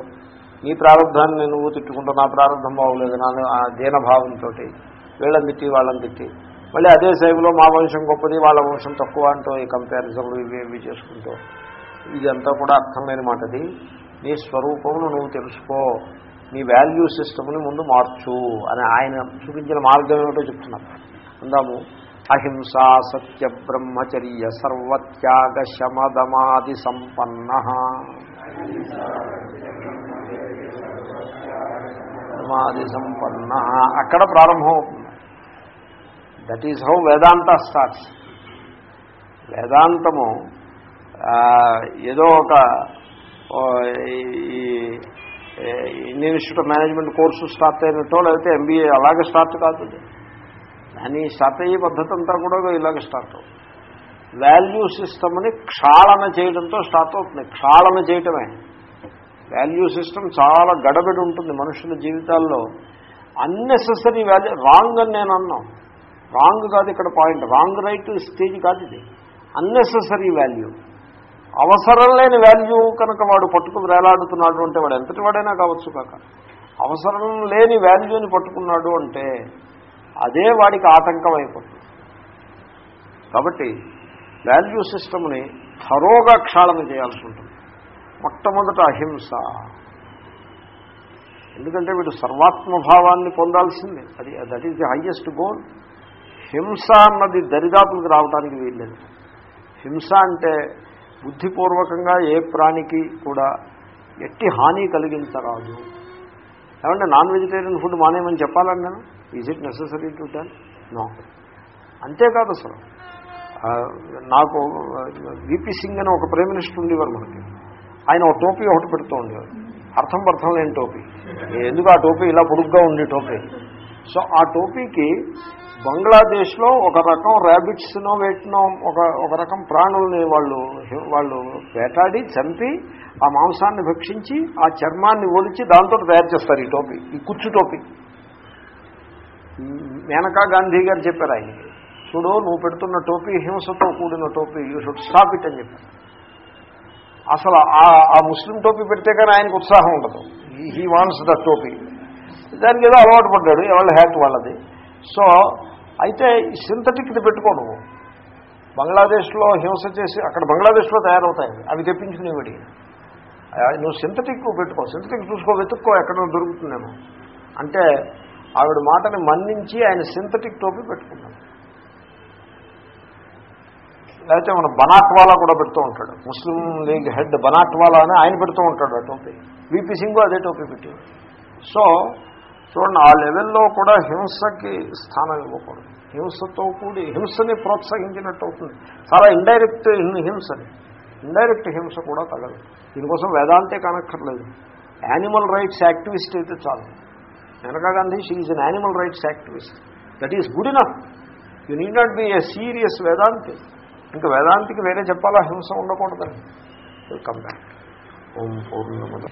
నీ ప్రారంభాన్ని నువ్వు తిట్టుకుంటూ నా ప్రారంభం బాగోలేదు నా దీనభావంతో వీళ్ళని తిట్టి వాళ్ళని తిట్టి. మళ్ళీ అదే సైబులో మా వంశం గొప్పది వాళ్ళ వంశం తక్కువ అంటూ ఈ కంపారిజన్లు ఇవి ఇవి చేసుకుంటూ ఇదంతా కూడా అర్థం లేని మాటది. నీ స్వరూపమును నువ్వు తెలుసుకో. నీ వాల్యూ సిస్టమ్ని ముందు మార్చు అని ఆయన చూపించిన మార్గం ఏమిటో చెప్తున్నాం అందాము అహింస సత్య బ్రహ్మచర్య సర్వత్యాగ శమదమాది సంపన్న సమాధి సంపన్న అక్కడ ప్రారంభం అవుతుంది. That is how Vedanta starts వేదాంతము ఏదో ఒక ఈ Indian institute of management course start అయినట్టో లేకపోతే ఎంబీఏ అలాగే స్టార్ట్ కాదు. ఇది. దాని స్టార్ట్ అయ్యే పద్ధతి అంతా కూడా ఇలాగే స్టార్ట్ అవుతుంది. వాల్యూ సిస్టమ్ని క్షాళన చేయడంతో స్టార్ట్ అవుతుంది. క్షాళన చేయటమే. వాల్యూ సిస్టమ్ చాలా గడబడి ఉంటుంది మనుషుల జీవితాల్లో. అన్నెసెసరీ వాల్యూ రాంగ్ అని నేను అన్నాం రాంగ్ కాదు ఇక్కడ పాయింట్ రాంగ్ రైట్ స్టేజ్ కాదు ఇది. అన్నెసెసరీ వాల్యూ అవసరం లేని వాల్యూ కనుక వాడు పట్టుకు వేలాడుతున్నాడు అంటే వాడు ఎంతటి వాడైనా కావచ్చు కాక. అవసరం లేని వాల్యూని పట్టుకున్నాడు అంటే అదే వాడికి ఆటంకం అయిపోతుంది. కాబట్టి వాల్యూ సిస్టమ్ని థరోగా క్షాళన చేయాల్సి ఉంటుంది. మొట్టమొదట అహింస. ఎందుకంటే వీడు సర్వాత్మభావాన్ని పొందాల్సిందే. అది that is the highest goal హింస అన్నది దరిదాపులకు రావడానికి వీల్లేదు. హింస అంటే బుద్ధిపూర్వకంగా ఏ ప్రాణికి కూడా ఎట్టి హాని కలిగించరాదు. ఏమంటే నాన్ వెజిటేరియన్ ఫుడ్ మానేయమని చెప్పాలని నేను is it necessary to ten no అంతేకాదు అసలు నాకు విపి సింగ్ అని ఒక ప్రైమ్ మినిస్టర్ ఉండేవారు మనకి. ఆయన ఒక టోపీ ఒకటి పెడుతూ ఉండేవారు. అర్థం అర్థం లేని టోపీ. ఎందుకు ఆ టోపీ ఇలా పొడుగ్గా ఉండే టోపీ? సో ఆ టోపీకి బంగ్లాదేశ్లో ఒక రకం ర్యాబిట్స్నో వేటినో ఒక ఒక రకం ప్రాణుల్ని వాళ్ళు వాళ్ళు వేటాడి చంపి ఆ మాంసాన్ని భక్షించి ఆ చర్మాన్ని ఒలిచి దాంతో తయారు చేస్తారు ఈ టోపీ ఈ కుచ్చు టోపీ. మేనకా గాంధీ గారు చెప్పారు ఆయన. చూడు నువ్వు పెడుతున్న టోపీ హింసతో కూడిన టోపీ యూ షుడ్ స్టాప్ ఇట్ అని చెప్పారు. అసలు ఆ ఆ ముస్లిం టోపీ పెడితే కానీ ఆయనకు ఉత్సాహం ఉండదు. హీ వాన్స్ ద టోపీ దానికి ఏదో అలవాటు పడ్డాడు ఎవరి హ్యాక్ వాళ్ళది. సో అయితే ఈ సింథటిక్ది పెట్టుకోను. బంగ్లాదేశ్లో హింస చేసి అక్కడ బంగ్లాదేశ్లో తయారవుతాయి. అవి తెప్పించుకునేవాడి నువ్వు సింథటిక్ పెట్టుకో. సింథటిక్ చూసుకో వెతుక్కో ఎక్కడ దొరుకుతుందేమో. అంటే ఆవిడ మాటని మన్నించి ఆయన సింథటిక్ టోపీ పెట్టుకున్నాడు. లేకపోతే మన బనాట్వాలా కూడా పెడుతూ ఉంటాడు. ముస్లిం లీగ్ హెడ్ బనాట్వాలా అని ఆయన పెడుతూ ఉంటాడు ఆ టోపీ. విపి సింగ్ అదే టోపీ పెట్టి సో చూడండి ఆ లెవెల్లో కూడా హింసకి స్థానం ఇవ్వకూడదు. హింసతో కూడి హింసని ప్రోత్సహించినట్టు అవుతుంది చాలా ఇండైరెక్ట్ హింసని ఇండైరెక్ట్ హింస కూడా తగదు దీనికోసం వేదాంతే కానక్కర్లేదు. యానిమల్ రైట్స్ యాక్టివిస్ట్ అయితే చాలు. Maneka Gandhi she is an animal rights activist that is good enough you need not be a serious వేదాంతి. ఇంకా వేదాంతికి వేరే చెప్పాలా? హింస ఉండకూడదని. వెల్కమ్ బ్యాక్ ఓం పూర్ణమద